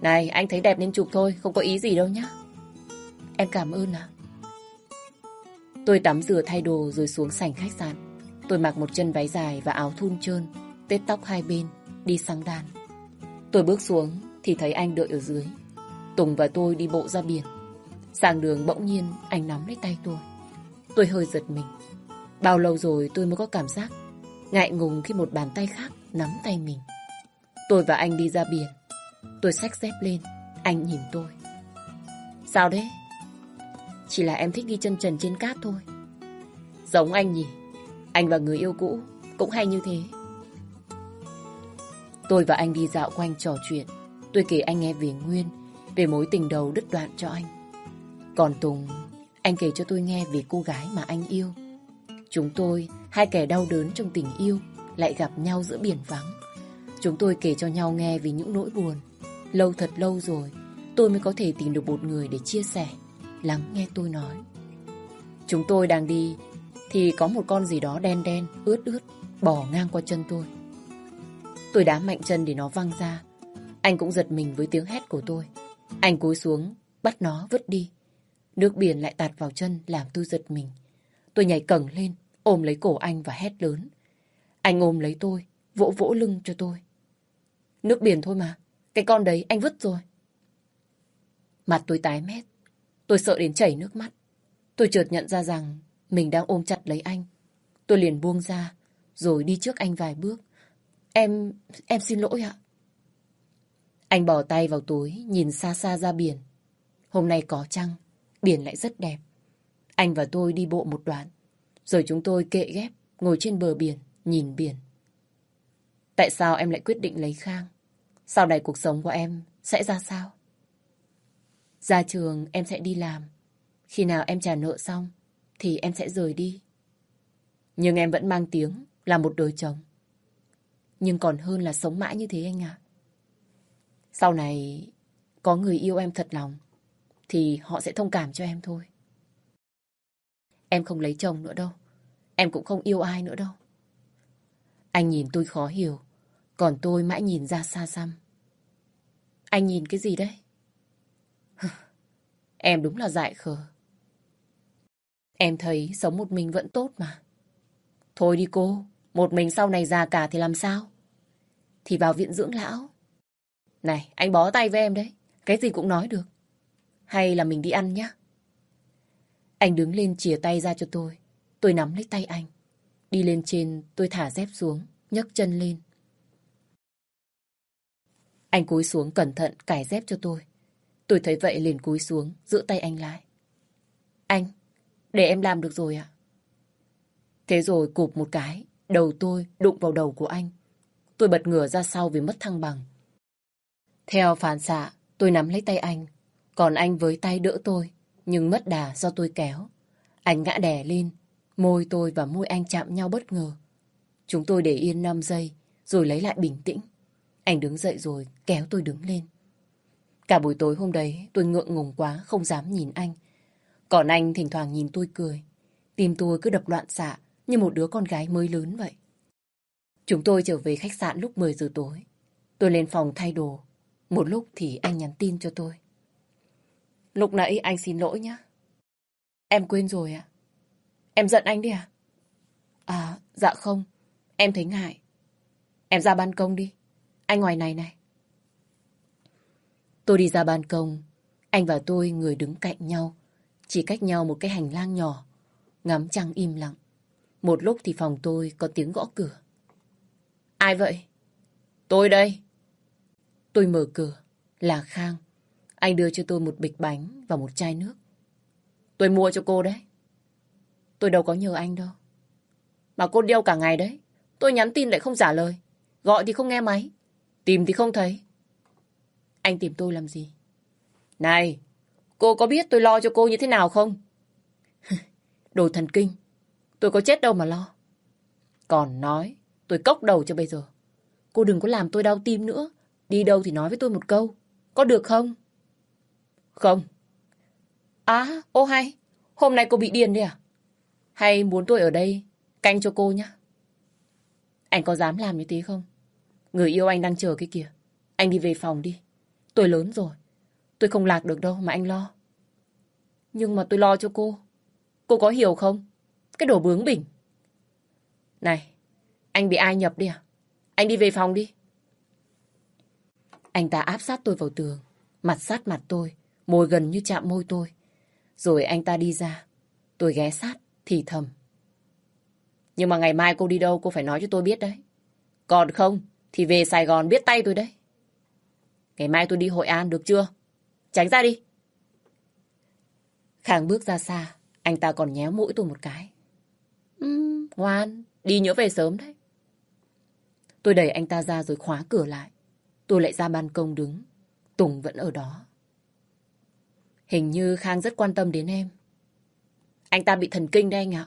A: Này, anh thấy đẹp nên chụp thôi, không có ý gì đâu nhá. Em cảm ơn ạ. Tôi tắm rửa thay đồ rồi xuống sảnh khách sạn. Tôi mặc một chân váy dài và áo thun trơn, tết tóc hai bên, đi sang đàn. Tôi bước xuống thì thấy anh đợi ở dưới. Tùng và tôi đi bộ ra biển. Sang đường bỗng nhiên anh nắm lấy tay tôi. Tôi hơi giật mình. Bao lâu rồi tôi mới có cảm giác ngại ngùng khi một bàn tay khác nắm tay mình. Tôi và anh đi ra biển. Tôi xách dép lên. Anh nhìn tôi. Sao đấy? Chỉ là em thích đi chân trần trên cát thôi. Giống anh nhỉ? Anh và người yêu cũ cũng hay như thế. Tôi và anh đi dạo quanh trò chuyện. Tôi kể anh nghe về Nguyên, về mối tình đầu đứt đoạn cho anh. Còn Tùng, anh kể cho tôi nghe về cô gái mà anh yêu. Chúng tôi, hai kẻ đau đớn trong tình yêu, lại gặp nhau giữa biển vắng. Chúng tôi kể cho nhau nghe về những nỗi buồn. Lâu thật lâu rồi, tôi mới có thể tìm được một người để chia sẻ, lắng nghe tôi nói. Chúng tôi đang đi, thì có một con gì đó đen đen, ướt ướt, bỏ ngang qua chân tôi. Tôi đá mạnh chân để nó văng ra. Anh cũng giật mình với tiếng hét của tôi. Anh cúi xuống, bắt nó vứt đi. Nước biển lại tạt vào chân làm tôi giật mình. Tôi nhảy cẩn lên, ôm lấy cổ anh và hét lớn. Anh ôm lấy tôi, vỗ vỗ lưng cho tôi. Nước biển thôi mà, cái con đấy anh vứt rồi. Mặt tôi tái mét, tôi sợ đến chảy nước mắt. Tôi chợt nhận ra rằng mình đang ôm chặt lấy anh. Tôi liền buông ra, rồi đi trước anh vài bước. Em, em xin lỗi ạ. Anh bỏ tay vào túi, nhìn xa xa ra biển. Hôm nay có trăng, biển lại rất đẹp. Anh và tôi đi bộ một đoạn, rồi chúng tôi kệ ghép, ngồi trên bờ biển, nhìn biển. Tại sao em lại quyết định lấy Khang? Sau này cuộc sống của em sẽ ra sao? Ra trường em sẽ đi làm. Khi nào em trả nợ xong, thì em sẽ rời đi. Nhưng em vẫn mang tiếng là một đời chồng. Nhưng còn hơn là sống mãi như thế anh ạ. Sau này có người yêu em thật lòng thì họ sẽ thông cảm cho em thôi. Em không lấy chồng nữa đâu. Em cũng không yêu ai nữa đâu. Anh nhìn tôi khó hiểu, còn tôi mãi nhìn ra xa xăm. Anh nhìn cái gì đấy? em đúng là dại khờ. Em thấy sống một mình vẫn tốt mà. Thôi đi cô, một mình sau này già cả thì làm sao? Thì vào viện dưỡng lão. Này, anh bó tay với em đấy. Cái gì cũng nói được. Hay là mình đi ăn nhá? Anh đứng lên chìa tay ra cho tôi. Tôi nắm lấy tay anh. Đi lên trên, tôi thả dép xuống, nhấc chân lên. Anh cúi xuống cẩn thận cài dép cho tôi. Tôi thấy vậy liền cúi xuống, giữ tay anh lại. Anh, để em làm được rồi ạ. Thế rồi cụp một cái, đầu tôi đụng vào đầu của anh. Tôi bật ngửa ra sau vì mất thăng bằng. Theo phản xạ, tôi nắm lấy tay anh, còn anh với tay đỡ tôi, nhưng mất đà do tôi kéo. Anh ngã đè lên, môi tôi và môi anh chạm nhau bất ngờ. Chúng tôi để yên 5 giây, rồi lấy lại bình tĩnh. Anh đứng dậy rồi kéo tôi đứng lên. Cả buổi tối hôm đấy tôi ngượng ngùng quá không dám nhìn anh. Còn anh thỉnh thoảng nhìn tôi cười. Tim tôi cứ đập loạn xạ như một đứa con gái mới lớn vậy. Chúng tôi trở về khách sạn lúc 10 giờ tối. Tôi lên phòng thay đồ. Một lúc thì anh nhắn tin cho tôi. Lúc nãy anh xin lỗi nhé. Em quên rồi ạ. Em giận anh đi à? À, dạ không. Em thấy ngại. Em ra ban công đi. Anh ngoài này này. Tôi đi ra ban công. Anh và tôi, người đứng cạnh nhau. Chỉ cách nhau một cái hành lang nhỏ. Ngắm trăng im lặng. Một lúc thì phòng tôi có tiếng gõ cửa. Ai vậy? Tôi đây. Tôi mở cửa. Là Khang. Anh đưa cho tôi một bịch bánh và một chai nước. Tôi mua cho cô đấy. Tôi đâu có nhờ anh đâu. Mà cô đeo cả ngày đấy. Tôi nhắn tin lại không trả lời. Gọi thì không nghe máy. Tìm thì không thấy. Anh tìm tôi làm gì? Này, cô có biết tôi lo cho cô như thế nào không? Đồ thần kinh. Tôi có chết đâu mà lo. Còn nói, tôi cốc đầu cho bây giờ. Cô đừng có làm tôi đau tim nữa. Đi đâu thì nói với tôi một câu. Có được không? Không. À, ô hay. Hôm nay cô bị điên đi à? Hay muốn tôi ở đây canh cho cô nhá? Anh có dám làm như thế không? Người yêu anh đang chờ cái kìa. Anh đi về phòng đi. Tôi lớn rồi. Tôi không lạc được đâu mà anh lo. Nhưng mà tôi lo cho cô. Cô có hiểu không? Cái đồ bướng bỉnh. Này, anh bị ai nhập đi à? Anh đi về phòng đi. Anh ta áp sát tôi vào tường, mặt sát mặt tôi, môi gần như chạm môi tôi. Rồi anh ta đi ra. Tôi ghé sát, thì thầm. Nhưng mà ngày mai cô đi đâu cô phải nói cho tôi biết đấy. Còn không, thì về Sài Gòn biết tay tôi đấy. Ngày mai tôi đi Hội An được chưa? Tránh ra đi. Khang bước ra xa, anh ta còn nhéo mũi tôi một cái. Uhm, ngoan, đi nhớ về sớm đấy. Tôi đẩy anh ta ra rồi khóa cửa lại. Tôi lại ra ban công đứng. Tùng vẫn ở đó. Hình như Khang rất quan tâm đến em. Anh ta bị thần kinh đấy anh ạ.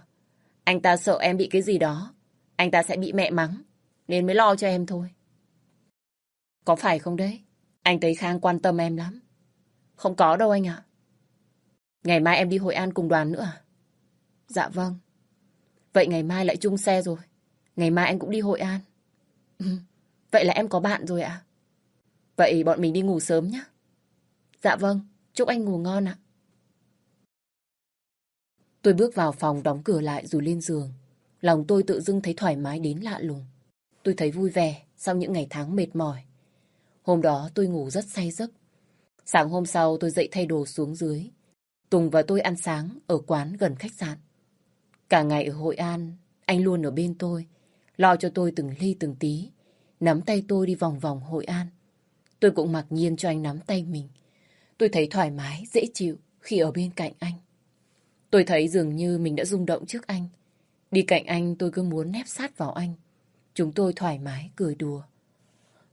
A: Anh ta sợ em bị cái gì đó. Anh ta sẽ bị mẹ mắng. Nên mới lo cho em thôi. Có phải không đấy? Anh thấy Khang quan tâm em lắm. Không có đâu anh ạ. Ngày mai em đi Hội An cùng đoàn nữa à? Dạ vâng. Vậy ngày mai lại chung xe rồi. Ngày mai anh cũng đi Hội An. Ừ. Vậy là em có bạn rồi ạ? Vậy bọn mình đi ngủ sớm nhé. Dạ vâng, chúc anh ngủ ngon ạ. Tôi bước vào phòng đóng cửa lại rồi lên giường. Lòng tôi tự dưng thấy thoải mái đến lạ lùng. Tôi thấy vui vẻ sau những ngày tháng mệt mỏi. Hôm đó tôi ngủ rất say giấc. Sáng hôm sau tôi dậy thay đồ xuống dưới. Tùng và tôi ăn sáng ở quán gần khách sạn. Cả ngày ở Hội An, anh luôn ở bên tôi, lo cho tôi từng ly từng tí, nắm tay tôi đi vòng vòng Hội An. Tôi cũng mặc nhiên cho anh nắm tay mình. Tôi thấy thoải mái, dễ chịu khi ở bên cạnh anh. Tôi thấy dường như mình đã rung động trước anh. Đi cạnh anh tôi cứ muốn nép sát vào anh. Chúng tôi thoải mái, cười đùa.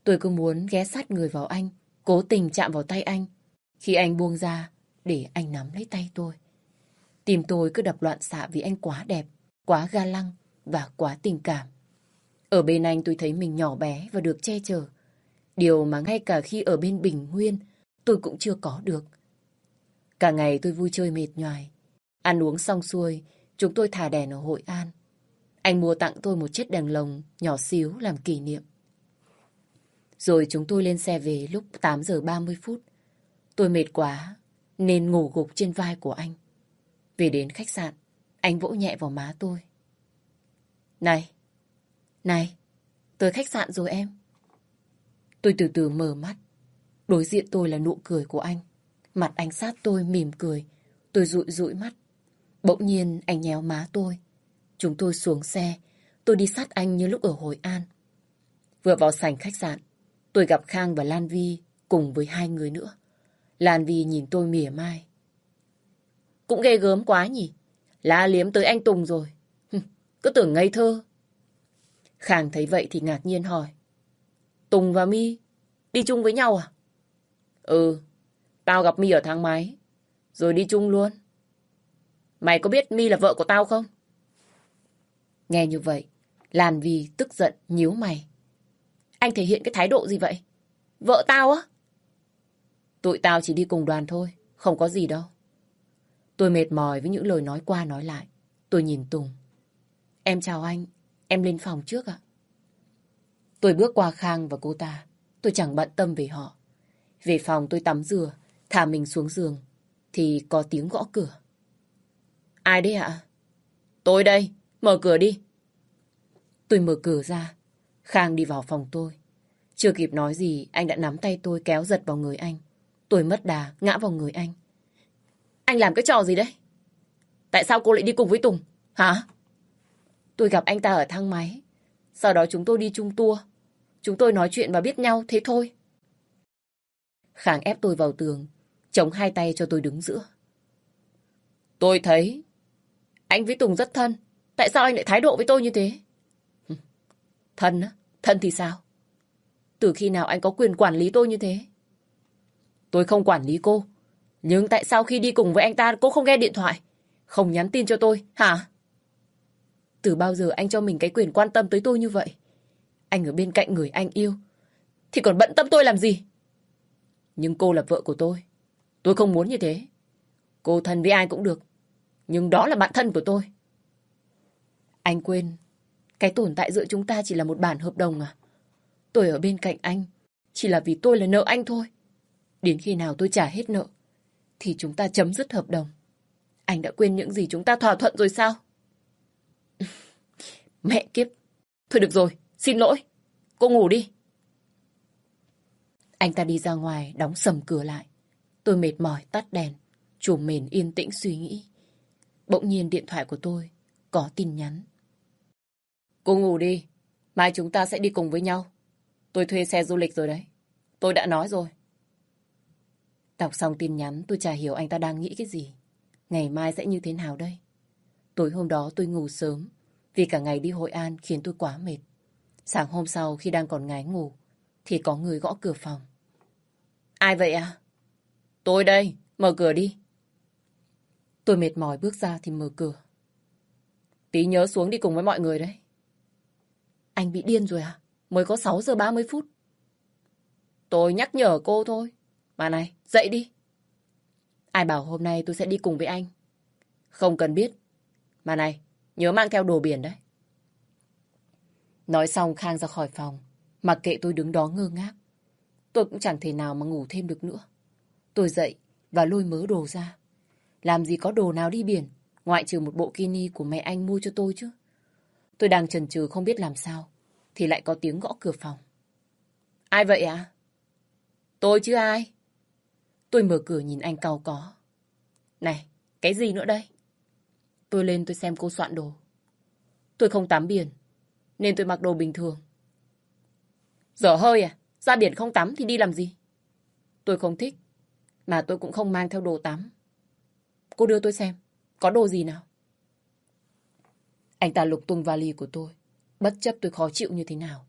A: Tôi cứ muốn ghé sát người vào anh, cố tình chạm vào tay anh. Khi anh buông ra, để anh nắm lấy tay tôi. Tìm tôi cứ đập loạn xạ vì anh quá đẹp, quá ga lăng và quá tình cảm. Ở bên anh tôi thấy mình nhỏ bé và được che chở. Điều mà ngay cả khi ở bên Bình Nguyên tôi cũng chưa có được. Cả ngày tôi vui chơi mệt nhoài. Ăn uống xong xuôi, chúng tôi thả đèn ở Hội An. Anh mua tặng tôi một chiếc đèn lồng nhỏ xíu làm kỷ niệm. Rồi chúng tôi lên xe về lúc 8 giờ 30 phút. Tôi mệt quá nên ngủ gục trên vai của anh. Về đến khách sạn, anh vỗ nhẹ vào má tôi. Này, này, tới khách sạn rồi em. Tôi từ từ mở mắt. Đối diện tôi là nụ cười của anh. Mặt anh sát tôi mỉm cười. Tôi rụi rụi mắt. Bỗng nhiên anh nhéo má tôi. Chúng tôi xuống xe. Tôi đi sát anh như lúc ở Hội An. Vừa vào sảnh khách sạn, tôi gặp Khang và Lan Vi cùng với hai người nữa. Lan Vi nhìn tôi mỉa mai. Cũng ghê gớm quá nhỉ. lá liếm tới anh Tùng rồi. Cứ tưởng ngây thơ. Khang thấy vậy thì ngạc nhiên hỏi. Tùng và Mi đi chung với nhau à? Ừ, tao gặp Mi ở thang máy. Rồi đi chung luôn. Mày có biết Mi là vợ của tao không? Nghe như vậy, Lan Vi tức giận nhíu mày. Anh thể hiện cái thái độ gì vậy? Vợ tao á? Tụi tao chỉ đi cùng đoàn thôi, không có gì đâu. Tôi mệt mỏi với những lời nói qua nói lại. Tôi nhìn Tùng. Em chào anh, em lên phòng trước ạ. Tôi bước qua Khang và cô ta. Tôi chẳng bận tâm về họ. Về phòng tôi tắm rửa, thả mình xuống giường. Thì có tiếng gõ cửa. Ai đấy ạ? Tôi đây, mở cửa đi. Tôi mở cửa ra. Khang đi vào phòng tôi. Chưa kịp nói gì, anh đã nắm tay tôi kéo giật vào người anh. Tôi mất đà, ngã vào người anh. Anh làm cái trò gì đấy? Tại sao cô lại đi cùng với Tùng? Hả? Tôi gặp anh ta ở thang máy. Sau đó chúng tôi đi chung tour. Chúng tôi nói chuyện và biết nhau, thế thôi. Khang ép tôi vào tường, chống hai tay cho tôi đứng giữa. Tôi thấy anh với Tùng rất thân. Tại sao anh lại thái độ với tôi như thế? Thân á? Thân thì sao? Từ khi nào anh có quyền quản lý tôi như thế? Tôi không quản lý cô. Nhưng tại sao khi đi cùng với anh ta cô không nghe điện thoại? Không nhắn tin cho tôi, hả? Từ bao giờ anh cho mình cái quyền quan tâm tới tôi như vậy? Anh ở bên cạnh người anh yêu. Thì còn bận tâm tôi làm gì? Nhưng cô là vợ của tôi. Tôi không muốn như thế. Cô thân với ai cũng được. Nhưng đó là bạn thân của tôi. Anh quên. Cái tồn tại giữa chúng ta chỉ là một bản hợp đồng à? Tôi ở bên cạnh anh. Chỉ là vì tôi là nợ anh thôi. Đến khi nào tôi trả hết nợ, thì chúng ta chấm dứt hợp đồng. Anh đã quên những gì chúng ta thỏa thuận rồi sao? Mẹ kiếp. Thôi được rồi, xin lỗi. Cô ngủ đi. Anh ta đi ra ngoài, đóng sầm cửa lại. Tôi mệt mỏi tắt đèn, trùm mền yên tĩnh suy nghĩ. Bỗng nhiên điện thoại của tôi có tin nhắn. Cô ngủ đi, mai chúng ta sẽ đi cùng với nhau. Tôi thuê xe du lịch rồi đấy. Tôi đã nói rồi. Đọc xong tin nhắn tôi chả hiểu anh ta đang nghĩ cái gì. Ngày mai sẽ như thế nào đây? Tối hôm đó tôi ngủ sớm vì cả ngày đi Hội An khiến tôi quá mệt. Sáng hôm sau khi đang còn ngái ngủ thì có người gõ cửa phòng. Ai vậy à? Tôi đây, Mở cửa đi. Tôi mệt mỏi bước ra thì mở cửa. Tí nhớ xuống đi cùng với mọi người đấy. Anh bị điên rồi à? Mới có 6 giờ 30 phút. Tôi nhắc nhở cô thôi. Mà này, dậy đi. Ai bảo hôm nay tôi sẽ đi cùng với anh? Không cần biết. Mà này, nhớ mang theo đồ biển đấy. Nói xong Khang ra khỏi phòng. Mặc kệ tôi đứng đó ngơ ngác. Tôi cũng chẳng thể nào mà ngủ thêm được nữa. Tôi dậy và lôi mớ đồ ra. Làm gì có đồ nào đi biển, ngoại trừ một bộ kini của mẹ anh mua cho tôi chứ. Tôi đang chần chừ không biết làm sao, thì lại có tiếng gõ cửa phòng. Ai vậy ạ? À? Tôi chứ ai? Tôi mở cửa nhìn anh cau có. Này, cái gì nữa đây? Tôi lên tôi xem cô soạn đồ. Tôi không tắm biển, nên tôi mặc đồ bình thường. Dở hơi à? Ra biển không tắm thì đi làm gì? Tôi không thích, mà tôi cũng không mang theo đồ tắm. Cô đưa tôi xem, có đồ gì nào? Anh ta lục tung vali của tôi, bất chấp tôi khó chịu như thế nào.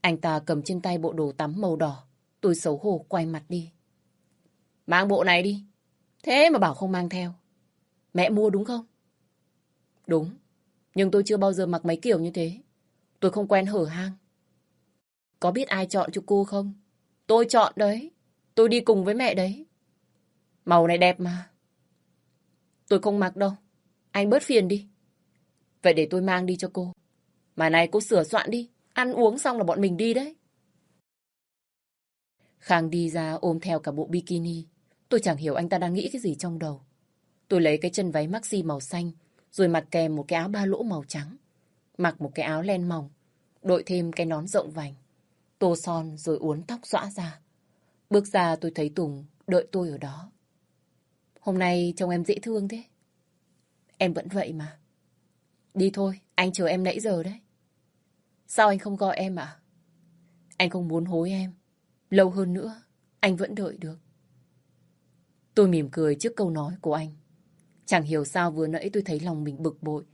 A: Anh ta cầm trên tay bộ đồ tắm màu đỏ, tôi xấu hổ quay mặt đi. Mang bộ này đi. Thế mà bảo không mang theo. Mẹ mua đúng không? Đúng, nhưng tôi chưa bao giờ mặc mấy kiểu như thế. Tôi không quen hở hang. Có biết ai chọn cho cô không? Tôi chọn đấy. Tôi đi cùng với mẹ đấy. Màu này đẹp mà. Tôi không mặc đâu. Anh bớt phiền đi. Vậy để tôi mang đi cho cô. Mà này cô sửa soạn đi. Ăn uống xong là bọn mình đi đấy. Khang đi ra ôm theo cả bộ bikini. Tôi chẳng hiểu anh ta đang nghĩ cái gì trong đầu. Tôi lấy cái chân váy maxi màu xanh, rồi mặc kèm một cái áo ba lỗ màu trắng. Mặc một cái áo len mỏng, đội thêm cái nón rộng vành. Tô son rồi uốn tóc xõa ra. Bước ra tôi thấy Tùng đợi tôi ở đó. Hôm nay trông em dễ thương thế. Em vẫn vậy mà. Đi thôi, anh chờ em nãy giờ đấy. Sao anh không gọi em à Anh không muốn hối em. Lâu hơn nữa, anh vẫn đợi được. Tôi mỉm cười trước câu nói của anh. Chẳng hiểu sao vừa nãy tôi thấy lòng mình bực bội,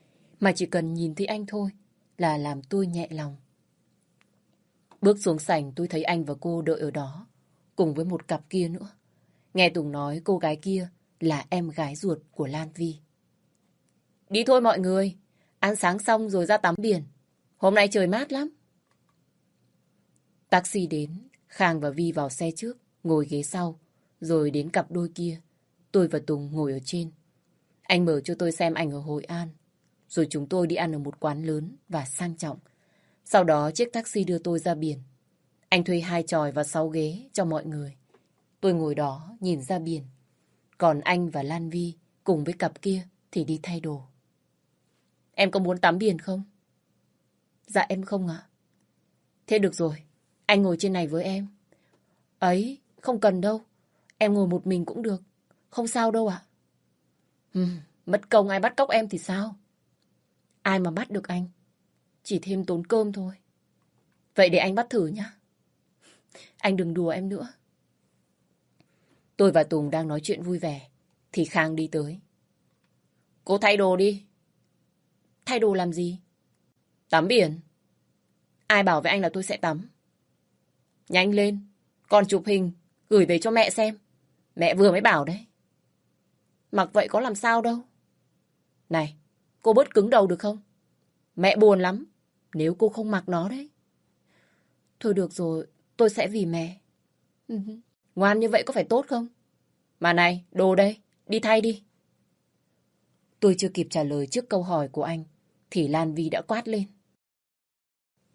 A: mà chỉ cần nhìn thấy anh thôi là làm tôi nhẹ lòng. Bước xuống sảnh tôi thấy anh và cô đợi ở đó, cùng với một cặp kia nữa. Nghe Tùng nói cô gái kia là em gái ruột của Lan Vi. Đi thôi mọi người, ăn sáng xong rồi ra tắm biển. Hôm nay trời mát lắm. Taxi đến, Khang và Vi vào xe trước, ngồi ghế sau, rồi đến cặp đôi kia. Tôi và Tùng ngồi ở trên. Anh mở cho tôi xem ảnh ở Hội An. Rồi chúng tôi đi ăn ở một quán lớn và sang trọng. Sau đó chiếc taxi đưa tôi ra biển. Anh thuê hai tròi và sáu ghế cho mọi người. Tôi ngồi đó nhìn ra biển. Còn anh và Lan Vi cùng với cặp kia thì đi thay đồ. Em có muốn tắm biển không? Dạ em không ạ. Thế được rồi, anh ngồi trên này với em. Ấy, không cần đâu. Em ngồi một mình cũng được. Không sao đâu ạ. Ừ, mất công ai bắt cóc em thì sao? Ai mà bắt được anh? Chỉ thêm tốn cơm thôi. Vậy để anh bắt thử nhá. Anh đừng đùa em nữa. Tôi và Tùng đang nói chuyện vui vẻ. Thì Khang đi tới. Cô thay đồ đi. Thay đồ làm gì? Tắm biển. Ai bảo với anh là tôi sẽ tắm? Nhanh lên. Còn chụp hình, gửi về cho mẹ xem. Mẹ vừa mới bảo đấy. Mặc vậy có làm sao đâu. Này, cô bớt cứng đầu được không? Mẹ buồn lắm, nếu cô không mặc nó đấy. Thôi được rồi, tôi sẽ vì mẹ. Ngoan như vậy có phải tốt không? Mà này, đồ đây, đi thay đi. Tôi chưa kịp trả lời trước câu hỏi của anh, thì Lan Vi đã quát lên.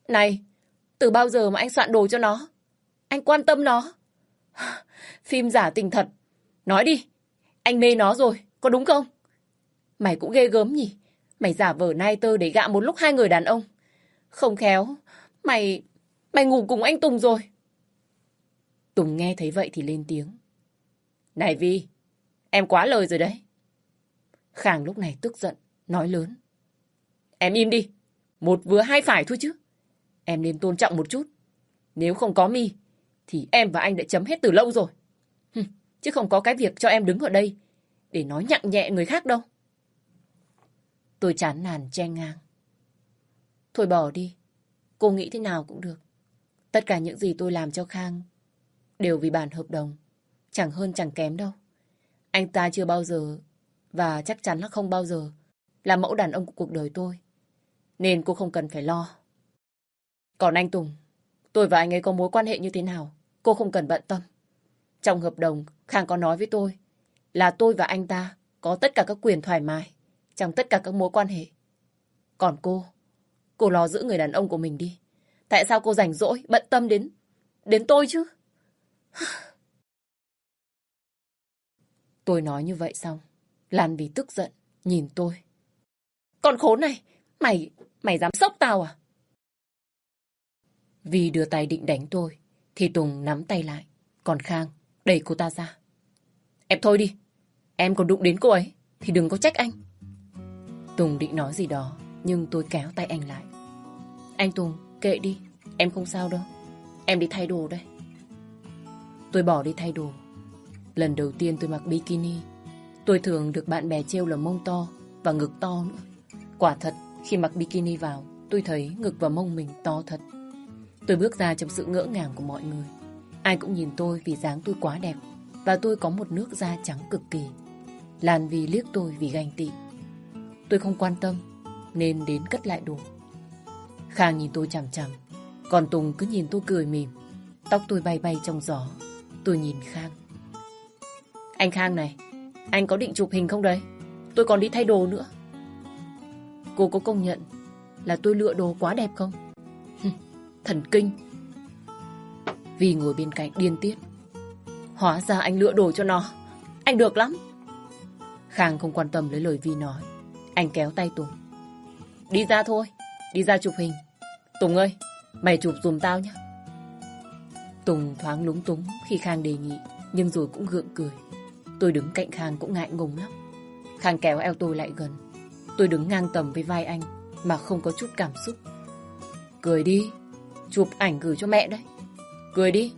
A: Này, từ bao giờ mà anh soạn đồ cho nó? Anh quan tâm nó. Phim giả tình thật. Nói đi, anh mê nó rồi, có đúng không? Mày cũng ghê gớm nhỉ? Mày giả vờ nai tơ để gạ một lúc hai người đàn ông. Không khéo, mày... Mày ngủ cùng anh Tùng rồi. Tùng nghe thấy vậy thì lên tiếng. Này Vi, em quá lời rồi đấy. Khang lúc này tức giận, nói lớn. Em im đi, một vừa hai phải thôi chứ. Em nên tôn trọng một chút. Nếu không có mi, thì em và anh đã chấm hết từ lâu rồi. Hừ, chứ không có cái việc cho em đứng ở đây để nói nhặng nhẹ người khác đâu. Tôi chán nản che ngang. Thôi bỏ đi, cô nghĩ thế nào cũng được. Tất cả những gì tôi làm cho Khang đều vì bản hợp đồng, chẳng hơn chẳng kém đâu. Anh ta chưa bao giờ, và chắc chắn là không bao giờ, là mẫu đàn ông của cuộc đời tôi. Nên cô không cần phải lo. Còn anh Tùng, tôi và anh ấy có mối quan hệ như thế nào, cô không cần bận tâm. Trong hợp đồng, Khang có nói với tôi là tôi và anh ta có tất cả các quyền thoải mái trong tất cả các mối quan hệ. Còn cô, cô lo giữ người đàn ông của mình đi. Tại sao cô rảnh rỗi, bận tâm đến đến tôi chứ? tôi nói như vậy xong, Lan vì tức giận, nhìn tôi. Con khốn này, mày, mày dám sốc tao à? Vì đưa tay định đánh tôi, thì Tùng nắm tay lại, còn Khang đẩy cô ta ra. Em thôi đi, em còn đụng đến cô ấy, thì đừng có trách anh. Tùng định nói gì đó, nhưng tôi kéo tay anh lại. Anh Tùng, kệ đi, em không sao đâu. Em đi thay đồ đây. Tôi bỏ đi thay đồ. Lần đầu tiên tôi mặc bikini, tôi thường được bạn bè trêu là mông to và ngực to nữa. Quả thật, khi mặc bikini vào, tôi thấy ngực và mông mình to thật. Tôi bước ra trong sự ngỡ ngàng của mọi người. Ai cũng nhìn tôi vì dáng tôi quá đẹp và tôi có một nước da trắng cực kỳ. Lan vì liếc tôi vì ganh tị. Tôi không quan tâm nên đến cất lại đồ. Khang nhìn tôi chằm chằm còn Tùng cứ nhìn tôi cười mỉm Tóc tôi bay bay trong gió Tôi nhìn Khang Anh Khang này Anh có định chụp hình không đấy Tôi còn đi thay đồ nữa Cô có công nhận Là tôi lựa đồ quá đẹp không? Thần kinh. Vì ngồi bên cạnh điên tiết. Hóa ra anh lựa đồ cho nó. Anh được lắm. Khang không quan tâm lấy lời Vi nói. Anh kéo tay Tùng. Đi ra thôi. Đi ra chụp hình. Tùng ơi Mày chụp dùm tao nhé. Tùng thoáng lúng túng khi Khang đề nghị, nhưng rồi cũng gượng cười. Tôi đứng cạnh Khang cũng ngại ngùng lắm. Khang kéo eo tôi lại gần. Tôi đứng ngang tầm với vai anh, mà không có chút cảm xúc. Cười đi, chụp ảnh gửi cho mẹ đấy. Cười đi.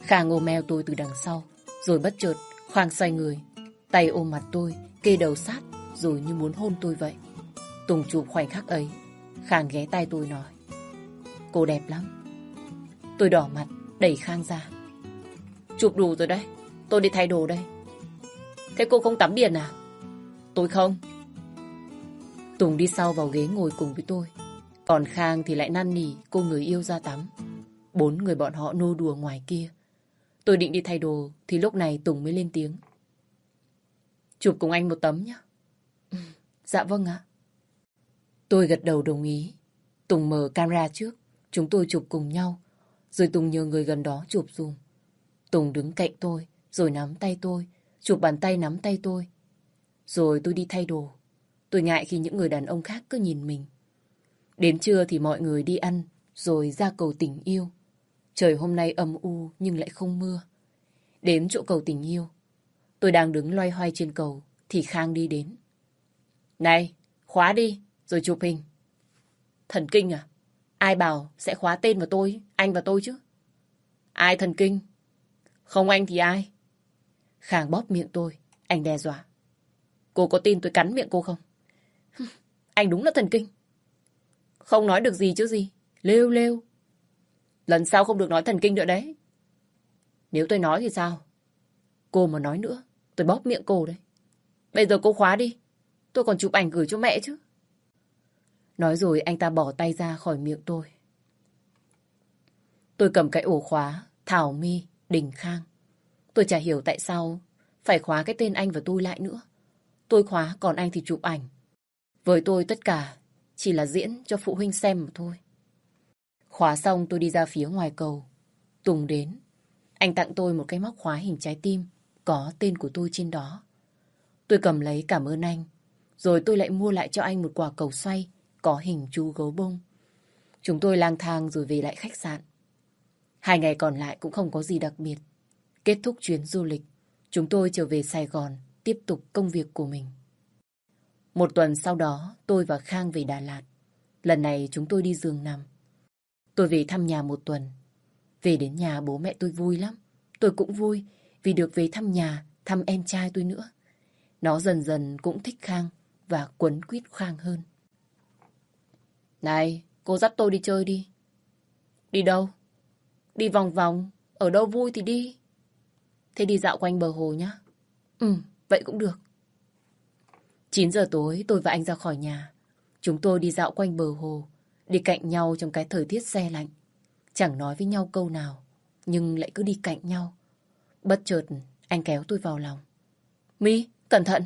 A: Khang ôm mèo tôi từ đằng sau, rồi bất chợt, khoang xoay người, tay ôm mặt tôi, kê đầu sát, rồi như muốn hôn tôi vậy. Tùng chụp khoảnh khắc ấy, Khang ghé tay tôi nói. Cô đẹp lắm. Tôi đỏ mặt, đẩy Khang ra. Chụp đủ rồi đấy. Tôi đi thay đồ đây. Thế cô không tắm biển à? Tôi không. Tùng đi sau vào ghế ngồi cùng với tôi. Còn Khang thì lại năn nỉ cô người yêu ra tắm. Bốn người bọn họ nô đùa ngoài kia. Tôi định đi thay đồ thì lúc này Tùng mới lên tiếng. Chụp cùng anh một tấm nhé. dạ vâng ạ. Tôi gật đầu đồng ý. Tùng mở camera trước. Chúng tôi chụp cùng nhau, rồi Tùng nhờ người gần đó chụp dùm. Tùng đứng cạnh tôi, rồi nắm tay tôi, chụp bàn tay nắm tay tôi. Rồi tôi đi thay đồ. Tôi ngại khi những người đàn ông khác cứ nhìn mình. Đến trưa thì mọi người đi ăn, rồi ra cầu tình yêu. Trời hôm nay âm u nhưng lại không mưa. Đến chỗ cầu tình yêu. Tôi đang đứng loay hoay trên cầu, thì Khang đi đến. Này, khóa đi, rồi chụp hình. Thần kinh à? Ai bảo sẽ khóa tên vào tôi, anh và tôi chứ? Ai thần kinh? Không anh thì ai? Khang bóp miệng tôi, anh đe dọa. Cô có tin tôi cắn miệng cô không? Anh đúng là thần kinh. Không nói được gì chứ gì. Lêu lêu. Lần sau không được nói thần kinh nữa đấy. Nếu tôi nói thì sao? Cô mà nói nữa, tôi bóp miệng cô đấy. Bây giờ cô khóa đi. Tôi còn chụp ảnh gửi cho mẹ chứ. Nói rồi anh ta bỏ tay ra khỏi miệng tôi. Tôi cầm cái ổ khóa, Thảo My, Đình Khang. Tôi chả hiểu tại sao phải khóa cái tên anh và tôi lại nữa. Tôi khóa, còn anh thì chụp ảnh. Với tôi tất cả chỉ là diễn cho phụ huynh xem mà thôi. Khóa xong tôi đi ra phía ngoài cầu. Tùng đến. Anh tặng tôi một cái móc khóa hình trái tim có tên của tôi trên đó. Tôi cầm lấy cảm ơn anh. Rồi tôi lại mua lại cho anh một quả cầu xoay có hình chú gấu bông. Chúng tôi lang thang rồi về lại khách sạn. Hai ngày còn lại cũng không có gì đặc biệt. Kết thúc chuyến du lịch, chúng tôi trở về Sài Gòn tiếp tục công việc của mình. Một tuần sau đó, tôi và Khang về Đà Lạt. Lần này chúng tôi đi giường nằm. Tôi về thăm nhà một tuần. Về đến nhà bố mẹ tôi vui lắm. Tôi cũng vui vì được về thăm nhà, thăm em trai tôi nữa. Nó dần dần cũng thích Khang và quấn quýt Khang hơn. Này, cô dắt tôi đi chơi đi. Đi đâu? Đi vòng vòng, ở đâu vui thì đi. Thế đi dạo quanh bờ hồ nhá. Ừ, vậy cũng được. 9 giờ tối tôi và anh ra khỏi nhà. Chúng tôi đi dạo quanh bờ hồ, đi cạnh nhau trong cái thời tiết xe lạnh. Chẳng nói với nhau câu nào, nhưng lại cứ đi cạnh nhau. Bất chợt, anh kéo tôi vào lòng. Mi, cẩn thận!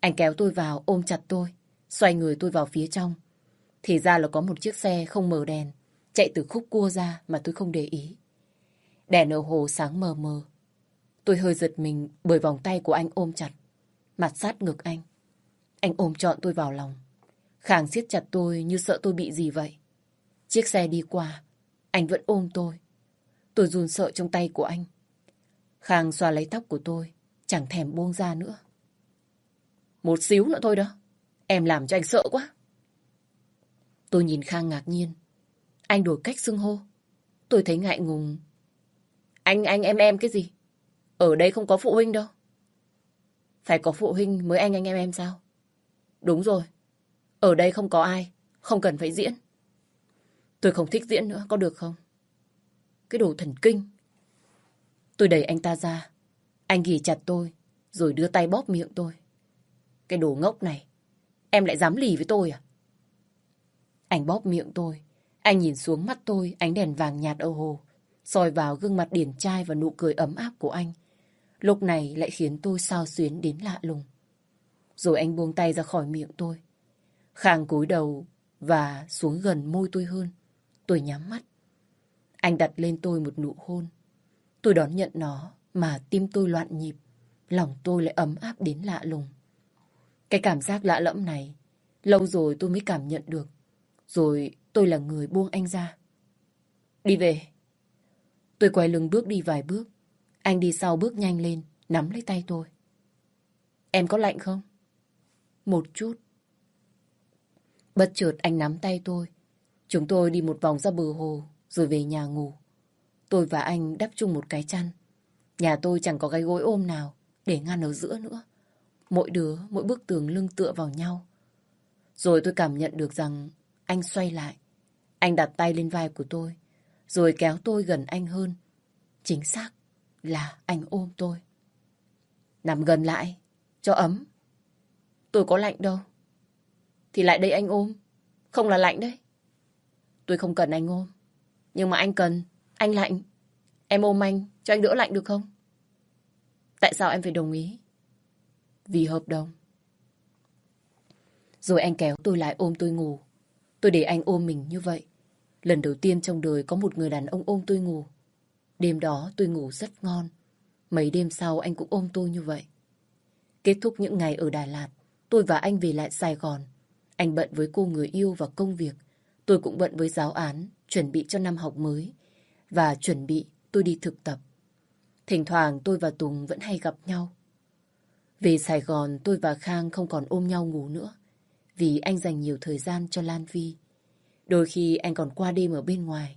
A: Anh kéo tôi vào, ôm chặt tôi, xoay người tôi vào phía trong. Thì ra là có một chiếc xe không mở đèn, chạy từ khúc cua ra mà tôi không để ý. Đèn ở hồ sáng mờ mờ. Tôi hơi giật mình bởi vòng tay của anh ôm chặt, mặt sát ngực anh. Anh ôm trọn tôi vào lòng. Khang siết chặt tôi như sợ tôi bị gì vậy. Chiếc xe đi qua, anh vẫn ôm tôi. Tôi run sợ trong tay của anh. Khang xoa lấy tóc của tôi, chẳng thèm buông ra nữa. Một xíu nữa thôi đó. Em làm cho anh sợ quá. Tôi nhìn Khang ngạc nhiên. Anh đổi cách xưng hô. Tôi thấy ngại ngùng. Anh, anh, em, em cái gì? Ở đây không có phụ huynh đâu. Phải có phụ huynh mới anh, anh, em, em sao? Đúng rồi. Ở đây không có ai. Không cần phải diễn. Tôi không thích diễn nữa, có được không? Cái đồ thần kinh. Tôi đẩy anh ta ra. Anh ghì chặt tôi, rồi đưa tay bóp miệng tôi. Cái đồ ngốc này, em lại dám lì với tôi à? Anh bóp miệng tôi. Anh nhìn xuống mắt tôi, ánh đèn vàng nhạt ở hồ. soi vào gương mặt điển trai và nụ cười ấm áp của anh. Lúc này lại khiến tôi sao xuyến đến lạ lùng. Rồi anh buông tay ra khỏi miệng tôi. Khang cúi đầu và xuống gần môi tôi hơn. Tôi nhắm mắt. Anh đặt lên tôi một nụ hôn. Tôi đón nhận nó mà tim tôi loạn nhịp. Lòng tôi lại ấm áp đến lạ lùng. Cái cảm giác lạ lẫm này, lâu rồi tôi mới cảm nhận được. Rồi tôi là người buông anh ra. Đi về. Tôi quay lưng bước đi vài bước. Anh đi sau bước nhanh lên, nắm lấy tay tôi. Em có lạnh không? Một chút. Bất chợt anh nắm tay tôi. Chúng tôi đi một vòng ra bờ hồ, rồi về nhà ngủ. Tôi và anh đắp chung một cái chăn. Nhà tôi chẳng có cái gối ôm nào để ngăn ở giữa nữa. Mỗi đứa, mỗi bức tường lưng tựa vào nhau. Rồi tôi cảm nhận được rằng anh xoay lại. Anh đặt tay lên vai của tôi, rồi kéo tôi gần anh hơn. Chính xác là anh ôm tôi. Nằm gần lại, cho ấm. Tôi có lạnh đâu. Thì lại đây anh ôm, không là lạnh đấy. Tôi không cần anh ôm, nhưng mà anh cần, anh lạnh. Em ôm anh, cho anh đỡ lạnh được không? Tại sao em phải đồng ý? Vì hợp đồng. Rồi anh kéo tôi lại ôm tôi ngủ. Tôi để anh ôm mình như vậy. Lần đầu tiên trong đời có một người đàn ông ôm tôi ngủ. Đêm đó tôi ngủ rất ngon. Mấy đêm sau anh cũng ôm tôi như vậy. Kết thúc những ngày ở Đà Lạt, tôi và anh về lại Sài Gòn. Anh bận với cô người yêu và công việc. Tôi cũng bận với giáo án, chuẩn bị cho năm học mới. Và chuẩn bị tôi đi thực tập. Thỉnh thoảng tôi và Tùng vẫn hay gặp nhau. Về Sài Gòn tôi và Khang không còn ôm nhau ngủ nữa. Vì anh dành nhiều thời gian cho Lan Vi. Đôi khi anh còn qua đêm ở bên ngoài.